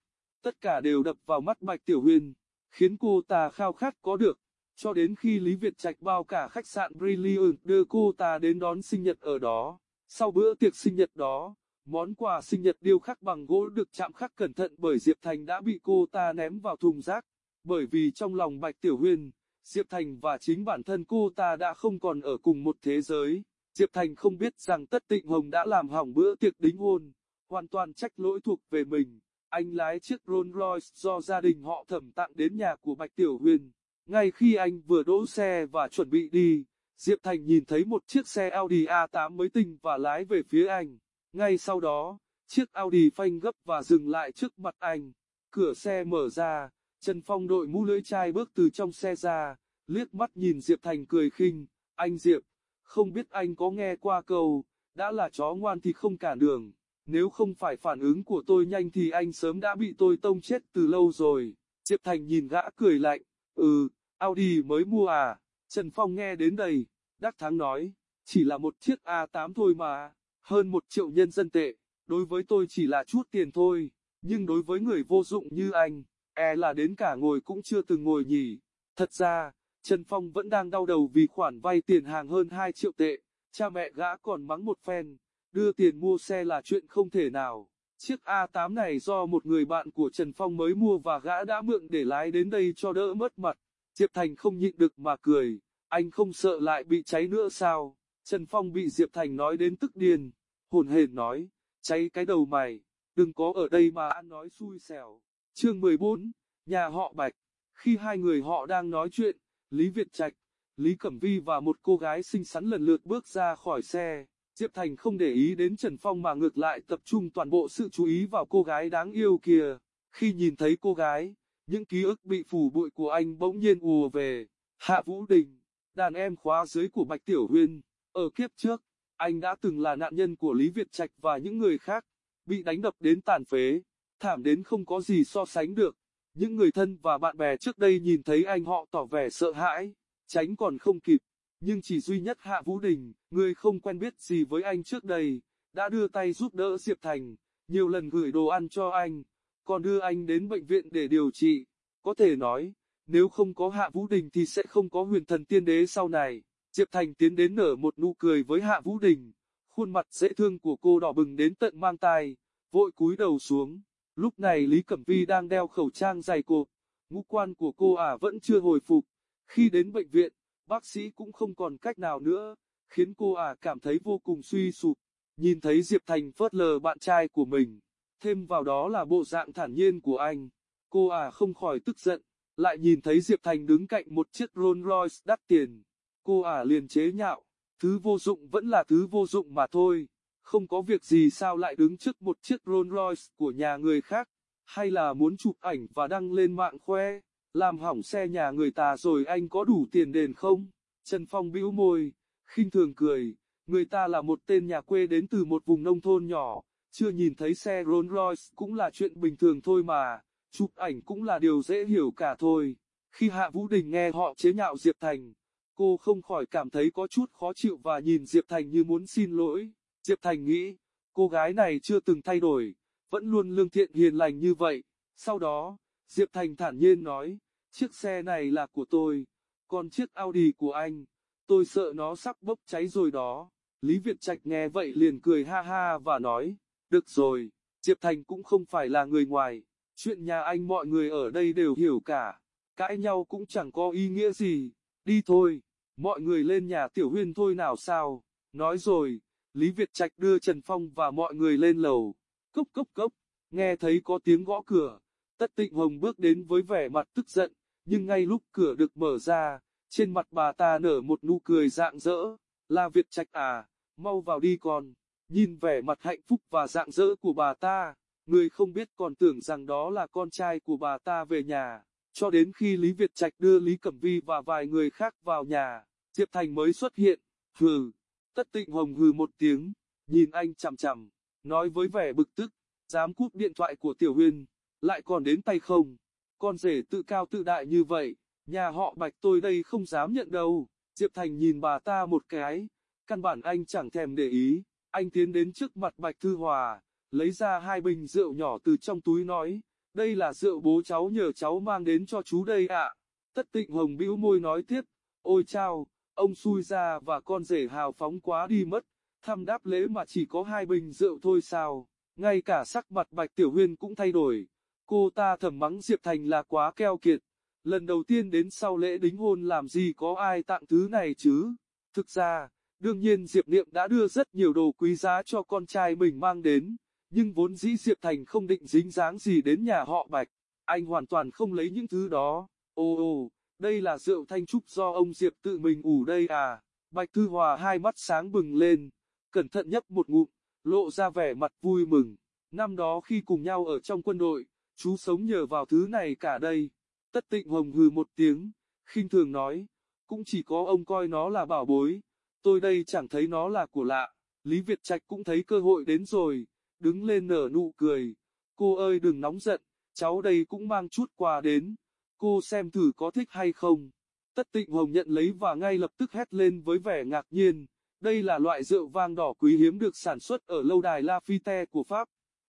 Tất cả đều đập vào mắt Bạch Tiểu Huyên, khiến cô ta khao khát có được. Cho đến khi Lý Việt Trạch bao cả khách sạn Brilliant đưa cô ta đến đón sinh nhật ở đó. Sau bữa tiệc sinh nhật đó, món quà sinh nhật điêu khắc bằng gỗ được chạm khắc cẩn thận bởi Diệp Thành đã bị cô ta ném vào thùng rác. Bởi vì trong lòng Bạch Tiểu Huyên, Diệp Thành và chính bản thân cô ta đã không còn ở cùng một thế giới. Diệp Thành không biết rằng Tất Tịnh Hồng đã làm hỏng bữa tiệc đính hôn, hoàn toàn trách lỗi thuộc về mình. Anh lái chiếc Rolls Royce do gia đình họ thẩm tặng đến nhà của Bạch Tiểu Huyền. Ngay khi anh vừa đỗ xe và chuẩn bị đi, Diệp Thành nhìn thấy một chiếc xe Audi A8 mới tinh và lái về phía anh. Ngay sau đó, chiếc Audi phanh gấp và dừng lại trước mặt anh. Cửa xe mở ra, Trần Phong đội mũ lưỡi chai bước từ trong xe ra, liếc mắt nhìn Diệp Thành cười khinh, anh Diệp, không biết anh có nghe qua câu, đã là chó ngoan thì không cản đường, nếu không phải phản ứng của tôi nhanh thì anh sớm đã bị tôi tông chết từ lâu rồi. Diệp Thành nhìn gã cười lạnh, ừ, Audi mới mua à, Trần Phong nghe đến đây, đắc thắng nói, chỉ là một chiếc A8 thôi mà, hơn một triệu nhân dân tệ, đối với tôi chỉ là chút tiền thôi, nhưng đối với người vô dụng như anh, e là đến cả ngồi cũng chưa từng ngồi nhỉ. Thật ra, Trần Phong vẫn đang đau đầu vì khoản vay tiền hàng hơn 2 triệu tệ, cha mẹ gã còn mắng một phen, đưa tiền mua xe là chuyện không thể nào. Chiếc A8 này do một người bạn của Trần Phong mới mua và gã đã mượn để lái đến đây cho đỡ mất mặt. Diệp Thành không nhịn được mà cười, anh không sợ lại bị cháy nữa sao? Trần Phong bị Diệp Thành nói đến tức điên, hồn hển nói, cháy cái đầu mày, đừng có ở đây mà ăn nói xui xẻo. Chương 14, nhà họ Bạch, khi hai người họ đang nói chuyện, Lý Việt Trạch, Lý Cẩm Vi và một cô gái xinh xắn lần lượt bước ra khỏi xe. Diệp Thành không để ý đến Trần Phong mà ngược lại tập trung toàn bộ sự chú ý vào cô gái đáng yêu kia. Khi nhìn thấy cô gái, những ký ức bị phủ bụi của anh bỗng nhiên ùa về. Hạ Vũ Đình, đàn em khóa dưới của Bạch Tiểu Huyên. Ở kiếp trước, anh đã từng là nạn nhân của Lý Việt Trạch và những người khác, bị đánh đập đến tàn phế, thảm đến không có gì so sánh được. Những người thân và bạn bè trước đây nhìn thấy anh họ tỏ vẻ sợ hãi, tránh còn không kịp. Nhưng chỉ duy nhất Hạ Vũ Đình, người không quen biết gì với anh trước đây, đã đưa tay giúp đỡ Diệp Thành, nhiều lần gửi đồ ăn cho anh, còn đưa anh đến bệnh viện để điều trị. Có thể nói, nếu không có Hạ Vũ Đình thì sẽ không có huyền thần tiên đế sau này. Diệp Thành tiến đến nở một nụ cười với Hạ Vũ Đình, khuôn mặt dễ thương của cô đỏ bừng đến tận mang tai, vội cúi đầu xuống. Lúc này Lý Cẩm Vi đang đeo khẩu trang dày cộp, ngũ quan của cô ả vẫn chưa hồi phục. Khi đến bệnh viện, bác sĩ cũng không còn cách nào nữa, khiến cô ả cảm thấy vô cùng suy sụp. Nhìn thấy Diệp Thành phớt lờ bạn trai của mình, thêm vào đó là bộ dạng thản nhiên của anh. Cô ả không khỏi tức giận, lại nhìn thấy Diệp Thành đứng cạnh một chiếc Rolls Royce đắt tiền. Cô ả liền chế nhạo, thứ vô dụng vẫn là thứ vô dụng mà thôi, không có việc gì sao lại đứng trước một chiếc Rolls Royce của nhà người khác, hay là muốn chụp ảnh và đăng lên mạng khoe, làm hỏng xe nhà người ta rồi anh có đủ tiền đền không? Trần Phong bĩu môi, khinh thường cười, người ta là một tên nhà quê đến từ một vùng nông thôn nhỏ, chưa nhìn thấy xe Rolls Royce cũng là chuyện bình thường thôi mà, chụp ảnh cũng là điều dễ hiểu cả thôi. Khi Hạ Vũ Đình nghe họ chế nhạo Diệp Thành, cô không khỏi cảm thấy có chút khó chịu và nhìn Diệp Thành như muốn xin lỗi. Diệp Thành nghĩ, cô gái này chưa từng thay đổi, vẫn luôn lương thiện hiền lành như vậy. Sau đó, Diệp Thành thản nhiên nói, chiếc xe này là của tôi, còn chiếc Audi của anh, tôi sợ nó sắp bốc cháy rồi đó. Lý Việt Trạch nghe vậy liền cười ha ha và nói, được rồi, Diệp Thành cũng không phải là người ngoài, chuyện nhà anh mọi người ở đây đều hiểu cả, cãi nhau cũng chẳng có ý nghĩa gì, đi thôi, mọi người lên nhà Tiểu Huyên thôi nào sao, nói rồi, Lý Việt Trạch đưa Trần Phong và mọi người lên lầu, cốc cốc cốc, nghe thấy có tiếng gõ cửa, Tất Tịnh Hồng bước đến với vẻ mặt tức giận, nhưng ngay lúc cửa được mở ra, trên mặt bà ta nở một nụ cười rạng rỡ, là Việt Trạch à, mau vào đi con. Nhìn vẻ mặt hạnh phúc và rạng rỡ của bà ta, người không biết còn tưởng rằng đó là con trai của bà ta về nhà. Cho đến khi Lý Việt Trạch đưa Lý Cẩm Vi và vài người khác vào nhà, Diệp Thành mới xuất hiện. Hừ, tất tịnh hồng hừ một tiếng, nhìn anh chằm chằm, nói với vẻ bực tức, dám cúp điện thoại của Tiểu Huyên, lại còn đến tay không. Con rể tự cao tự đại như vậy, nhà họ Bạch tôi đây không dám nhận đâu. Diệp Thành nhìn bà ta một cái, căn bản anh chẳng thèm để ý. Anh tiến đến trước mặt Bạch Thư Hòa, lấy ra hai bình rượu nhỏ từ trong túi nói, đây là rượu bố cháu nhờ cháu mang đến cho chú đây ạ. Tất tịnh hồng bĩu môi nói tiếp, ôi chao, ông xui ra và con rể hào phóng quá đi mất, thăm đáp lễ mà chỉ có hai bình rượu thôi sao, ngay cả sắc mặt Bạch Tiểu Huyên cũng thay đổi. Cô ta thầm mắng Diệp Thành là quá keo kiệt, lần đầu tiên đến sau lễ đính hôn làm gì có ai tặng thứ này chứ. Thực ra, Đương nhiên Diệp Niệm đã đưa rất nhiều đồ quý giá cho con trai mình mang đến, nhưng vốn dĩ Diệp Thành không định dính dáng gì đến nhà họ Bạch, anh hoàn toàn không lấy những thứ đó. Ô ô, đây là rượu thanh trúc do ông Diệp tự mình ủ đây à. Bạch Thư Hòa hai mắt sáng bừng lên, cẩn thận nhấp một ngụm, lộ ra vẻ mặt vui mừng. Năm đó khi cùng nhau ở trong quân đội, chú sống nhờ vào thứ này cả đây. Tất tịnh hồng hừ một tiếng, khinh thường nói, cũng chỉ có ông coi nó là bảo bối tôi đây chẳng thấy nó là của lạ. Lý Việt Trạch cũng thấy cơ hội đến rồi, đứng lên nở nụ cười. Cô ơi đừng nóng giận, cháu đây cũng mang chút quà đến. Cô xem thử có thích hay không. Tất tịnh hồng nhận lấy và ngay lập tức hét lên với vẻ ngạc nhiên. Đây là loại rượu vang đỏ quý hiếm được sản xuất ở lâu đài Lafite của Pháp.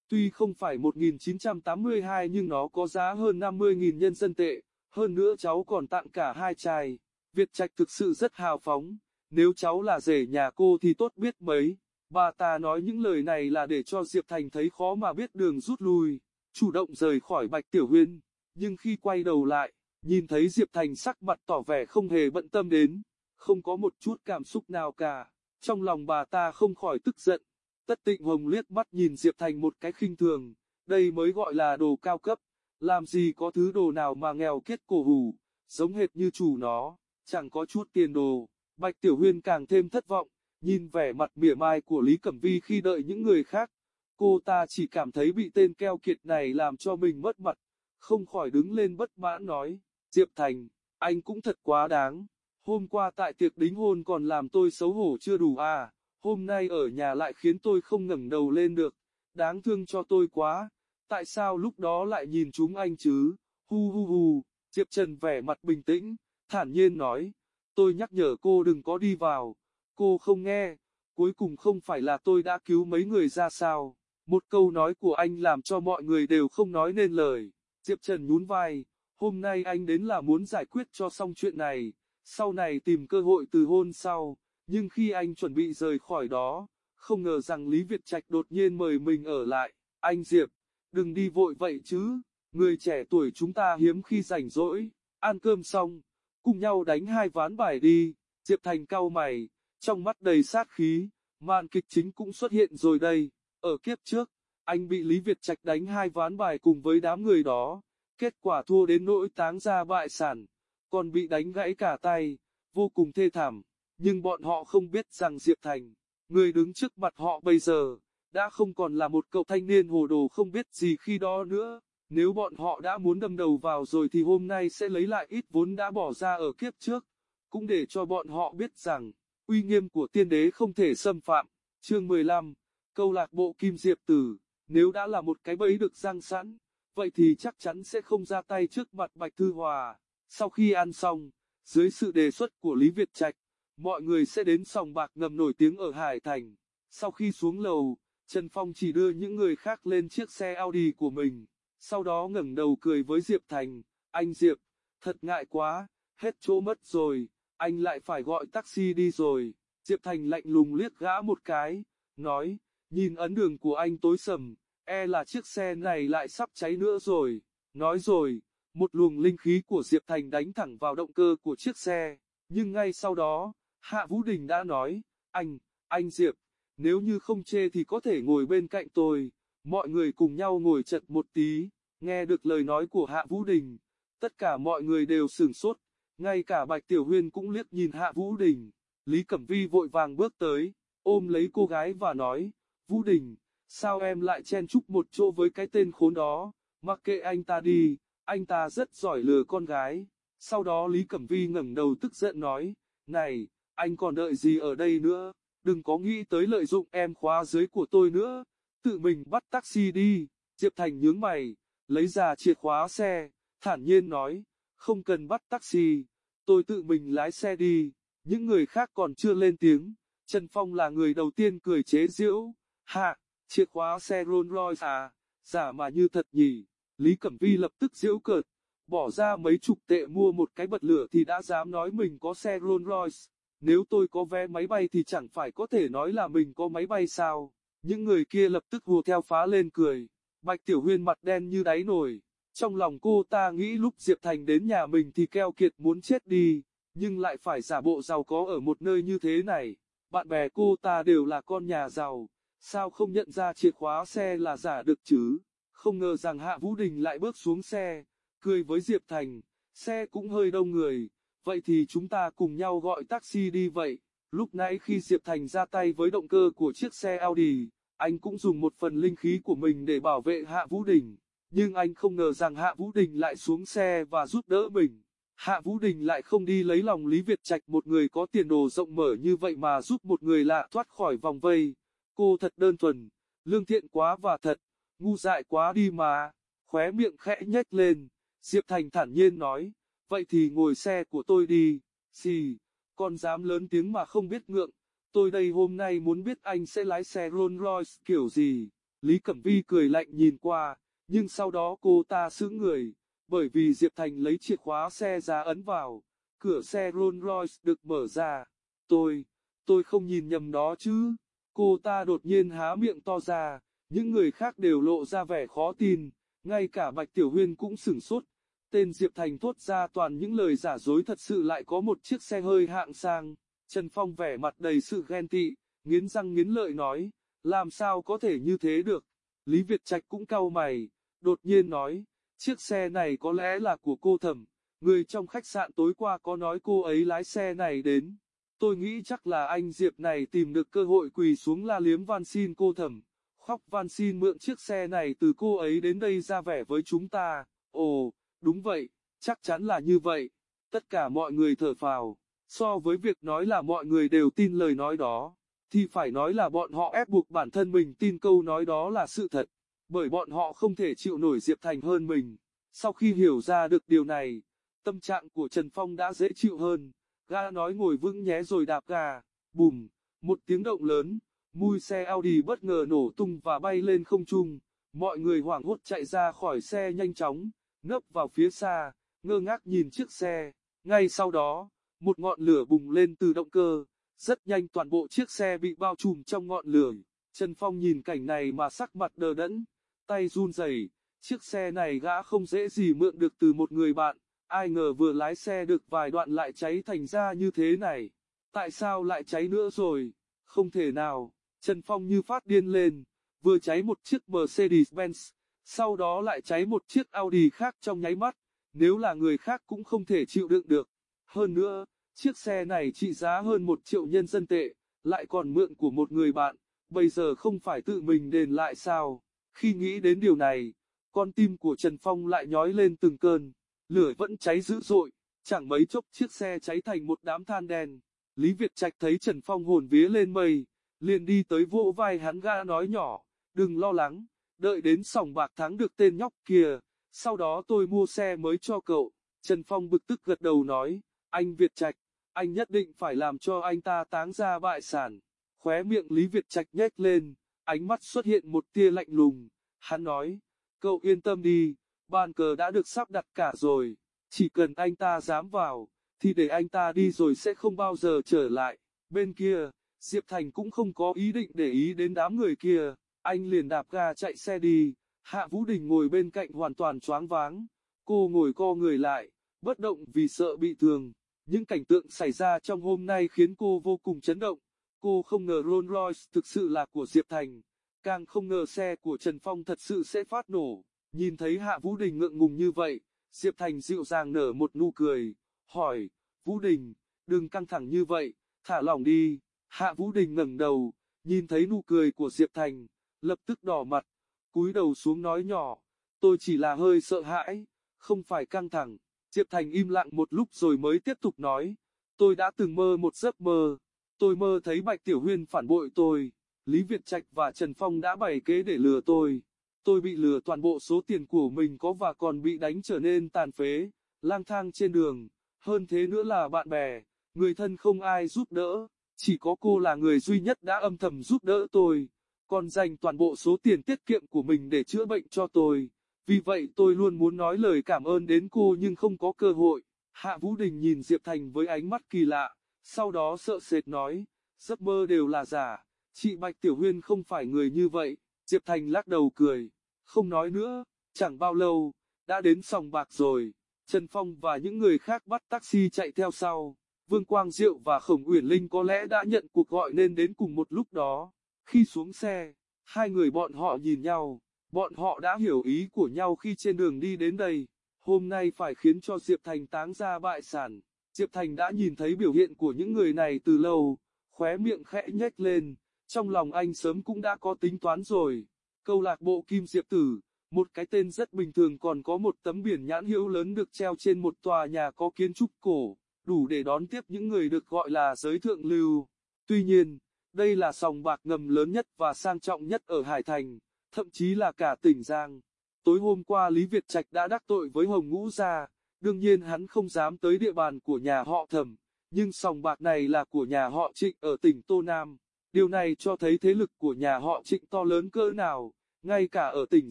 Tuy không phải 1982 nhưng nó có giá hơn 50.000 nhân dân tệ. Hơn nữa cháu còn tặng cả hai chai. Việt Trạch thực sự rất hào phóng. Nếu cháu là rể nhà cô thì tốt biết mấy. Bà ta nói những lời này là để cho Diệp Thành thấy khó mà biết đường rút lui, chủ động rời khỏi Bạch Tiểu Huyên. Nhưng khi quay đầu lại, nhìn thấy Diệp Thành sắc mặt tỏ vẻ không hề bận tâm đến, không có một chút cảm xúc nào cả. Trong lòng bà ta không khỏi tức giận. Tất tịnh hồng liếc mắt nhìn Diệp Thành một cái khinh thường, đây mới gọi là đồ cao cấp, làm gì có thứ đồ nào mà nghèo kết cổ hủ, giống hệt như chủ nó, chẳng có chút tiền đồ. Bạch Tiểu Huyên càng thêm thất vọng, nhìn vẻ mặt mỉa mai của Lý Cẩm Vi khi đợi những người khác. Cô ta chỉ cảm thấy bị tên keo kiệt này làm cho mình mất mặt, không khỏi đứng lên bất mãn nói, Diệp Thành, anh cũng thật quá đáng. Hôm qua tại tiệc đính hôn còn làm tôi xấu hổ chưa đủ à, hôm nay ở nhà lại khiến tôi không ngẩng đầu lên được, đáng thương cho tôi quá, tại sao lúc đó lại nhìn chúng anh chứ, hu hu hu, Diệp Trần vẻ mặt bình tĩnh, thản nhiên nói, Tôi nhắc nhở cô đừng có đi vào. Cô không nghe. Cuối cùng không phải là tôi đã cứu mấy người ra sao. Một câu nói của anh làm cho mọi người đều không nói nên lời. Diệp Trần nhún vai. Hôm nay anh đến là muốn giải quyết cho xong chuyện này. Sau này tìm cơ hội từ hôn sau. Nhưng khi anh chuẩn bị rời khỏi đó, không ngờ rằng Lý Việt Trạch đột nhiên mời mình ở lại. Anh Diệp, đừng đi vội vậy chứ. Người trẻ tuổi chúng ta hiếm khi rảnh rỗi. Ăn cơm xong cùng nhau đánh hai ván bài đi, Diệp Thành cau mày, trong mắt đầy sát khí, màn kịch chính cũng xuất hiện rồi đây, ở kiếp trước, anh bị Lý Việt Trạch đánh hai ván bài cùng với đám người đó, kết quả thua đến nỗi táng ra bại sản, còn bị đánh gãy cả tay, vô cùng thê thảm, nhưng bọn họ không biết rằng Diệp Thành, người đứng trước mặt họ bây giờ, đã không còn là một cậu thanh niên hồ đồ không biết gì khi đó nữa. Nếu bọn họ đã muốn đâm đầu vào rồi thì hôm nay sẽ lấy lại ít vốn đã bỏ ra ở kiếp trước, cũng để cho bọn họ biết rằng, uy nghiêm của tiên đế không thể xâm phạm. Chương 15, câu lạc bộ Kim Diệp Tử, nếu đã là một cái bẫy được giang sẵn, vậy thì chắc chắn sẽ không ra tay trước mặt Bạch Thư Hòa. Sau khi ăn xong, dưới sự đề xuất của Lý Việt Trạch, mọi người sẽ đến sòng bạc ngầm nổi tiếng ở Hải Thành. Sau khi xuống lầu, Trần Phong chỉ đưa những người khác lên chiếc xe Audi của mình, sau đó ngẩng đầu cười với Diệp Thành, anh Diệp, thật ngại quá, hết chỗ mất rồi, anh lại phải gọi taxi đi rồi. Diệp Thành lạnh lùng liếc gã một cái, nói, nhìn ấn đường của anh tối sầm, e là chiếc xe này lại sắp cháy nữa rồi. Nói rồi, một luồng linh khí của Diệp Thành đánh thẳng vào động cơ của chiếc xe, nhưng ngay sau đó, Hạ Vũ Đình đã nói, anh, anh Diệp, nếu như không chê thì có thể ngồi bên cạnh tôi, mọi người cùng nhau ngồi chật một tí, nghe được lời nói của Hạ Vũ Đình, tất cả mọi người đều sửng sốt, ngay cả Bạch Tiểu Huyên cũng liếc nhìn Hạ Vũ Đình, Lý Cẩm Vi vội vàng bước tới, ôm lấy cô gái và nói, Vũ Đình, sao em lại chen chúc một chỗ với cái tên khốn đó, mặc kệ anh ta đi, anh ta rất giỏi lừa con gái. Sau đó Lý Cẩm Vi ngẩng đầu tức giận nói, này, anh còn đợi gì ở đây nữa, đừng có nghĩ tới lợi dụng em khóa dưới của tôi nữa, tự mình bắt taxi đi, Diệp Thành nhướng mày, lấy ra chìa khóa xe, thản nhiên nói, không cần bắt taxi, tôi tự mình lái xe đi, những người khác còn chưa lên tiếng, Trần Phong là người đầu tiên cười chế giễu, hạ, chìa khóa xe Rolls Royce à, giả mà như thật nhỉ, Lý Cẩm Vi lập tức giễu cợt, bỏ ra mấy chục tệ mua một cái bật lửa thì đã dám nói mình có xe Rolls Royce, nếu tôi có vé máy bay thì chẳng phải có thể nói là mình có máy bay sao, những người kia lập tức hùa theo phá lên cười, Bạch Tiểu Huyên mặt đen như đáy nồi. Trong lòng cô ta nghĩ lúc Diệp Thành đến nhà mình thì keo kiệt muốn chết đi, nhưng lại phải giả bộ giàu có ở một nơi như thế này. Bạn bè cô ta đều là con nhà giàu, sao không nhận ra chìa khóa xe là giả được chứ? Không ngờ rằng Hạ Vũ Đình lại bước xuống xe, cười với Diệp Thành, xe cũng hơi đông người, vậy thì chúng ta cùng nhau gọi taxi đi vậy. Lúc nãy khi Diệp Thành ra tay với động cơ của chiếc xe Audi, anh cũng dùng một phần linh khí của mình để bảo vệ Hạ Vũ Đình nhưng anh không ngờ rằng Hạ Vũ Đình lại xuống xe và giúp đỡ mình. Hạ Vũ Đình lại không đi lấy lòng Lý Việt Trạch một người có tiền đồ rộng mở như vậy mà giúp một người lạ thoát khỏi vòng vây. Cô thật đơn thuần, lương thiện quá và thật, ngu dại quá đi mà. Khóe miệng khẽ nhếch lên, Diệp Thành thản nhiên nói, vậy thì ngồi xe của tôi đi, xì, con dám lớn tiếng mà không biết ngượng, tôi đây hôm nay muốn biết anh sẽ lái xe Rolls Royce kiểu gì. Lý Cẩm Vi cười lạnh nhìn qua, nhưng sau đó cô ta sững người, bởi vì Diệp Thành lấy chìa khóa xe ra ấn vào, cửa xe Rolls Royce được mở ra. Tôi, tôi không nhìn nhầm đó chứ. Cô ta đột nhiên há miệng to ra, những người khác đều lộ ra vẻ khó tin, ngay cả Bạch Tiểu Huyên cũng sửng sốt. Tên Diệp Thành thốt ra toàn những lời giả dối thật sự lại có một chiếc xe hơi hạng sang. Trần Phong vẻ mặt đầy sự ghen tị, nghiến răng nghiến lợi nói, làm sao có thể như thế được. Lý Việt Trạch cũng cau mày, đột nhiên nói, chiếc xe này có lẽ là của cô thẩm, người trong khách sạn tối qua có nói cô ấy lái xe này đến. Tôi nghĩ chắc là anh Diệp này tìm được cơ hội quỳ xuống la liếm van xin cô thẩm, khóc van xin mượn chiếc xe này từ cô ấy đến đây ra vẻ với chúng ta. Ồ, đúng vậy, chắc chắn là như vậy. Tất cả mọi người thở phào, so với việc nói là mọi người đều tin lời nói đó, thì phải nói là bọn họ ép buộc bản thân mình tin câu nói đó là sự thật bởi bọn họ không thể chịu nổi Diệp Thành hơn mình. Sau khi hiểu ra được điều này, tâm trạng của Trần Phong đã dễ chịu hơn, ga nói ngồi vững nhé rồi đạp ga. bùm, một tiếng động lớn, mui xe Audi bất ngờ nổ tung và bay lên không trung, mọi người hoảng hốt chạy ra khỏi xe nhanh chóng, nấp vào phía xa, ngơ ngác nhìn chiếc xe, ngay sau đó, một ngọn lửa bùng lên từ động cơ, rất nhanh toàn bộ chiếc xe bị bao trùm trong ngọn lửa, Trần Phong nhìn cảnh này mà sắc mặt đờ đẫn, tay run rẩy. Chiếc xe này gã không dễ gì mượn được từ một người bạn, ai ngờ vừa lái xe được vài đoạn lại cháy thành ra như thế này. Tại sao lại cháy nữa rồi? Không thể nào, Trần Phong như phát điên lên, vừa cháy một chiếc Mercedes-Benz, sau đó lại cháy một chiếc Audi khác trong nháy mắt, nếu là người khác cũng không thể chịu đựng được. Hơn nữa, chiếc xe này trị giá hơn một triệu nhân dân tệ, lại còn mượn của một người bạn, bây giờ không phải tự mình đền lại sao? Khi nghĩ đến điều này, con tim của Trần Phong lại nhói lên từng cơn, lửa vẫn cháy dữ dội, chẳng mấy chốc chiếc xe cháy thành một đám than đen. Lý Việt Trạch thấy Trần Phong hồn vía lên mây, liền đi tới vỗ vai hắn ga nói nhỏ, đừng lo lắng, đợi đến sòng bạc thắng được tên nhóc kia, sau đó tôi mua xe mới cho cậu. Trần Phong bực tức gật đầu nói, anh Việt Trạch, anh nhất định phải làm cho anh ta táng ra bại sản. Khóe miệng Lý Việt Trạch nhếch lên, ánh mắt xuất hiện một tia lạnh lùng. Hắn nói, cậu yên tâm đi, bàn cờ đã được sắp đặt cả rồi, chỉ cần anh ta dám vào, thì để anh ta đi rồi sẽ không bao giờ trở lại. Bên kia, Diệp Thành cũng không có ý định để ý đến đám người kia, anh liền đạp ga chạy xe đi, Hạ Vũ Đình ngồi bên cạnh hoàn toàn choáng váng, cô ngồi co người lại, bất động vì sợ bị thương. Những cảnh tượng xảy ra trong hôm nay khiến cô vô cùng chấn động. Cô không ngờ Rolls Royce thực sự là của Diệp Thành, càng không ngờ xe của Trần Phong thật sự sẽ phát nổ. Nhìn thấy Hạ Vũ Đình ngượng ngùng như vậy, Diệp Thành dịu dàng nở một nụ cười, hỏi, Vũ Đình, đừng căng thẳng như vậy, thả lỏng đi. Hạ Vũ Đình ngẩng đầu, nhìn thấy nụ cười của Diệp Thành, lập tức đỏ mặt, cúi đầu xuống nói nhỏ, tôi chỉ là hơi sợ hãi, không phải căng thẳng. Diệp Thành im lặng một lúc rồi mới tiếp tục nói, tôi đã từng mơ một giấc mơ, tôi mơ thấy Bạch Tiểu Huyên phản bội tôi, Lý Việt Trạch và Trần Phong đã bày kế để lừa tôi. Tôi bị lừa toàn bộ số tiền của mình có và còn bị đánh trở nên tàn phế, lang thang trên đường, hơn thế nữa là bạn bè, người thân không ai giúp đỡ, chỉ có cô là người duy nhất đã âm thầm giúp đỡ tôi, còn dành toàn bộ số tiền tiết kiệm của mình để chữa bệnh cho tôi. Vì vậy tôi luôn muốn nói lời cảm ơn đến cô nhưng không có cơ hội. Hạ Vũ Đình nhìn Diệp Thành với ánh mắt kỳ lạ, sau đó sợ sệt nói, giấc mơ đều là giả, chị Bạch Tiểu Huyên không phải người như vậy. Diệp Thành lắc đầu cười, không nói nữa, chẳng bao lâu, đã đến sòng bạc rồi. Trần Phong và những người khác bắt taxi chạy theo sau. Vương Quang Diệu và Khổng Uyển Linh có lẽ đã nhận cuộc gọi nên đến cùng một lúc đó. Khi xuống xe, hai người bọn họ nhìn nhau, bọn họ đã hiểu ý của nhau khi trên đường đi đến đây. Hôm nay phải khiến cho Diệp Thành táng ra bại sản. Diệp Thành đã nhìn thấy biểu hiện của những người này từ lâu, khóe miệng khẽ nhếch lên, trong lòng anh sớm cũng đã có tính toán rồi. Câu lạc bộ Kim Diệp Tử, một cái tên rất bình thường còn có một tấm biển nhãn hiệu lớn được treo trên một tòa nhà có kiến trúc cổ, đủ để đón tiếp những người được gọi là giới thượng lưu. Tuy nhiên, đây là sòng bạc ngầm lớn nhất và sang trọng nhất ở Hải Thành, thậm chí là cả tỉnh Giang. Tối hôm qua Lý Việt Trạch đã đắc tội với Hồng Ngũ Gia, đương nhiên hắn không dám tới địa bàn của nhà họ thẩm, nhưng sòng bạc này là của nhà họ Trịnh ở tỉnh Tô Nam. Điều này cho thấy thế lực của nhà họ Trịnh to lớn cỡ nào, ngay cả ở tỉnh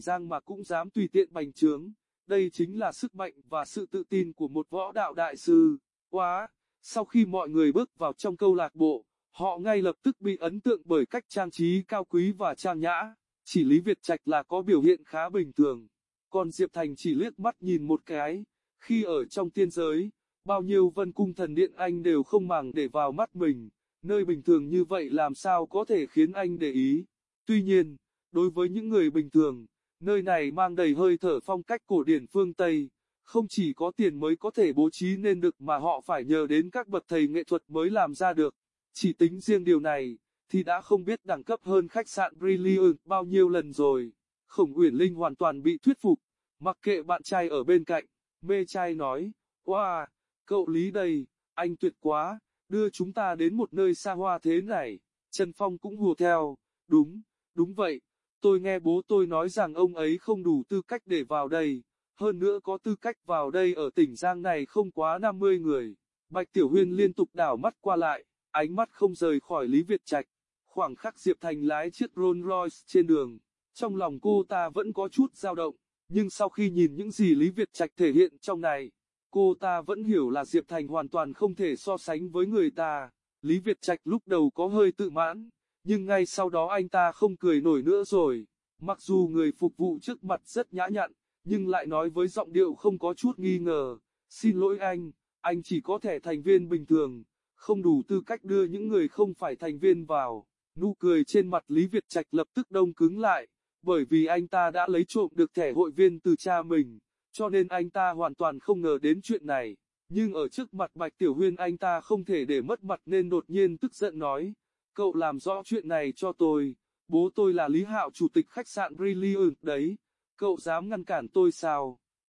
Giang mà cũng dám tùy tiện bành trướng. Đây chính là sức mạnh và sự tự tin của một võ đạo đại sư. Quá! Sau khi mọi người bước vào trong câu lạc bộ, họ ngay lập tức bị ấn tượng bởi cách trang trí cao quý và trang nhã. Chỉ Lý Việt Trạch là có biểu hiện khá bình thường. Còn Diệp Thành chỉ liếc mắt nhìn một cái. Khi ở trong tiên giới, bao nhiêu vân cung thần điện anh đều không màng để vào mắt mình. Nơi bình thường như vậy làm sao có thể khiến anh để ý. Tuy nhiên, đối với những người bình thường, nơi này mang đầy hơi thở phong cách cổ điển phương Tây. Không chỉ có tiền mới có thể bố trí nên được mà họ phải nhờ đến các bậc thầy nghệ thuật mới làm ra được. Chỉ tính riêng điều này, thì đã không biết đẳng cấp hơn khách sạn Brilliant bao nhiêu lần rồi. Khổng Uyển Linh hoàn toàn bị thuyết phục, mặc kệ bạn trai ở bên cạnh, mê trai nói, wow, cậu Lý đây, anh tuyệt quá, đưa chúng ta đến một nơi xa hoa thế này. Trần Phong cũng hùa theo, đúng, đúng vậy, tôi nghe bố tôi nói rằng ông ấy không đủ tư cách để vào đây, hơn nữa có tư cách vào đây ở tỉnh Giang này không quá 50 người. Bạch Tiểu Huyên liên tục đảo mắt qua lại, ánh mắt không rời khỏi Lý Việt Trạch. Khoảng khắc Diệp Thành lái chiếc Rolls Royce trên đường, trong lòng cô ta vẫn có chút dao động, nhưng sau khi nhìn những gì Lý Việt Trạch thể hiện trong này, cô ta vẫn hiểu là Diệp Thành hoàn toàn không thể so sánh với người ta. Lý Việt Trạch lúc đầu có hơi tự mãn, nhưng ngay sau đó anh ta không cười nổi nữa rồi. Mặc dù người phục vụ trước mặt rất nhã nhặn, nhưng lại nói với giọng điệu không có chút nghi ngờ. Xin lỗi anh, anh chỉ có thẻ thành viên bình thường, không đủ tư cách đưa những người không phải thành viên vào. Nụ cười trên mặt Lý Việt Trạch lập tức đông cứng lại, bởi vì anh ta đã lấy trộm được thẻ hội viên từ cha mình, cho nên anh ta hoàn toàn không ngờ đến chuyện này. Nhưng ở trước mặt Bạch Tiểu Huyên anh ta không thể để mất mặt nên đột nhiên tức giận nói, cậu làm rõ chuyện này cho tôi, bố tôi là Lý Hạo chủ tịch khách sạn Brilliant đấy, cậu dám ngăn cản tôi sao?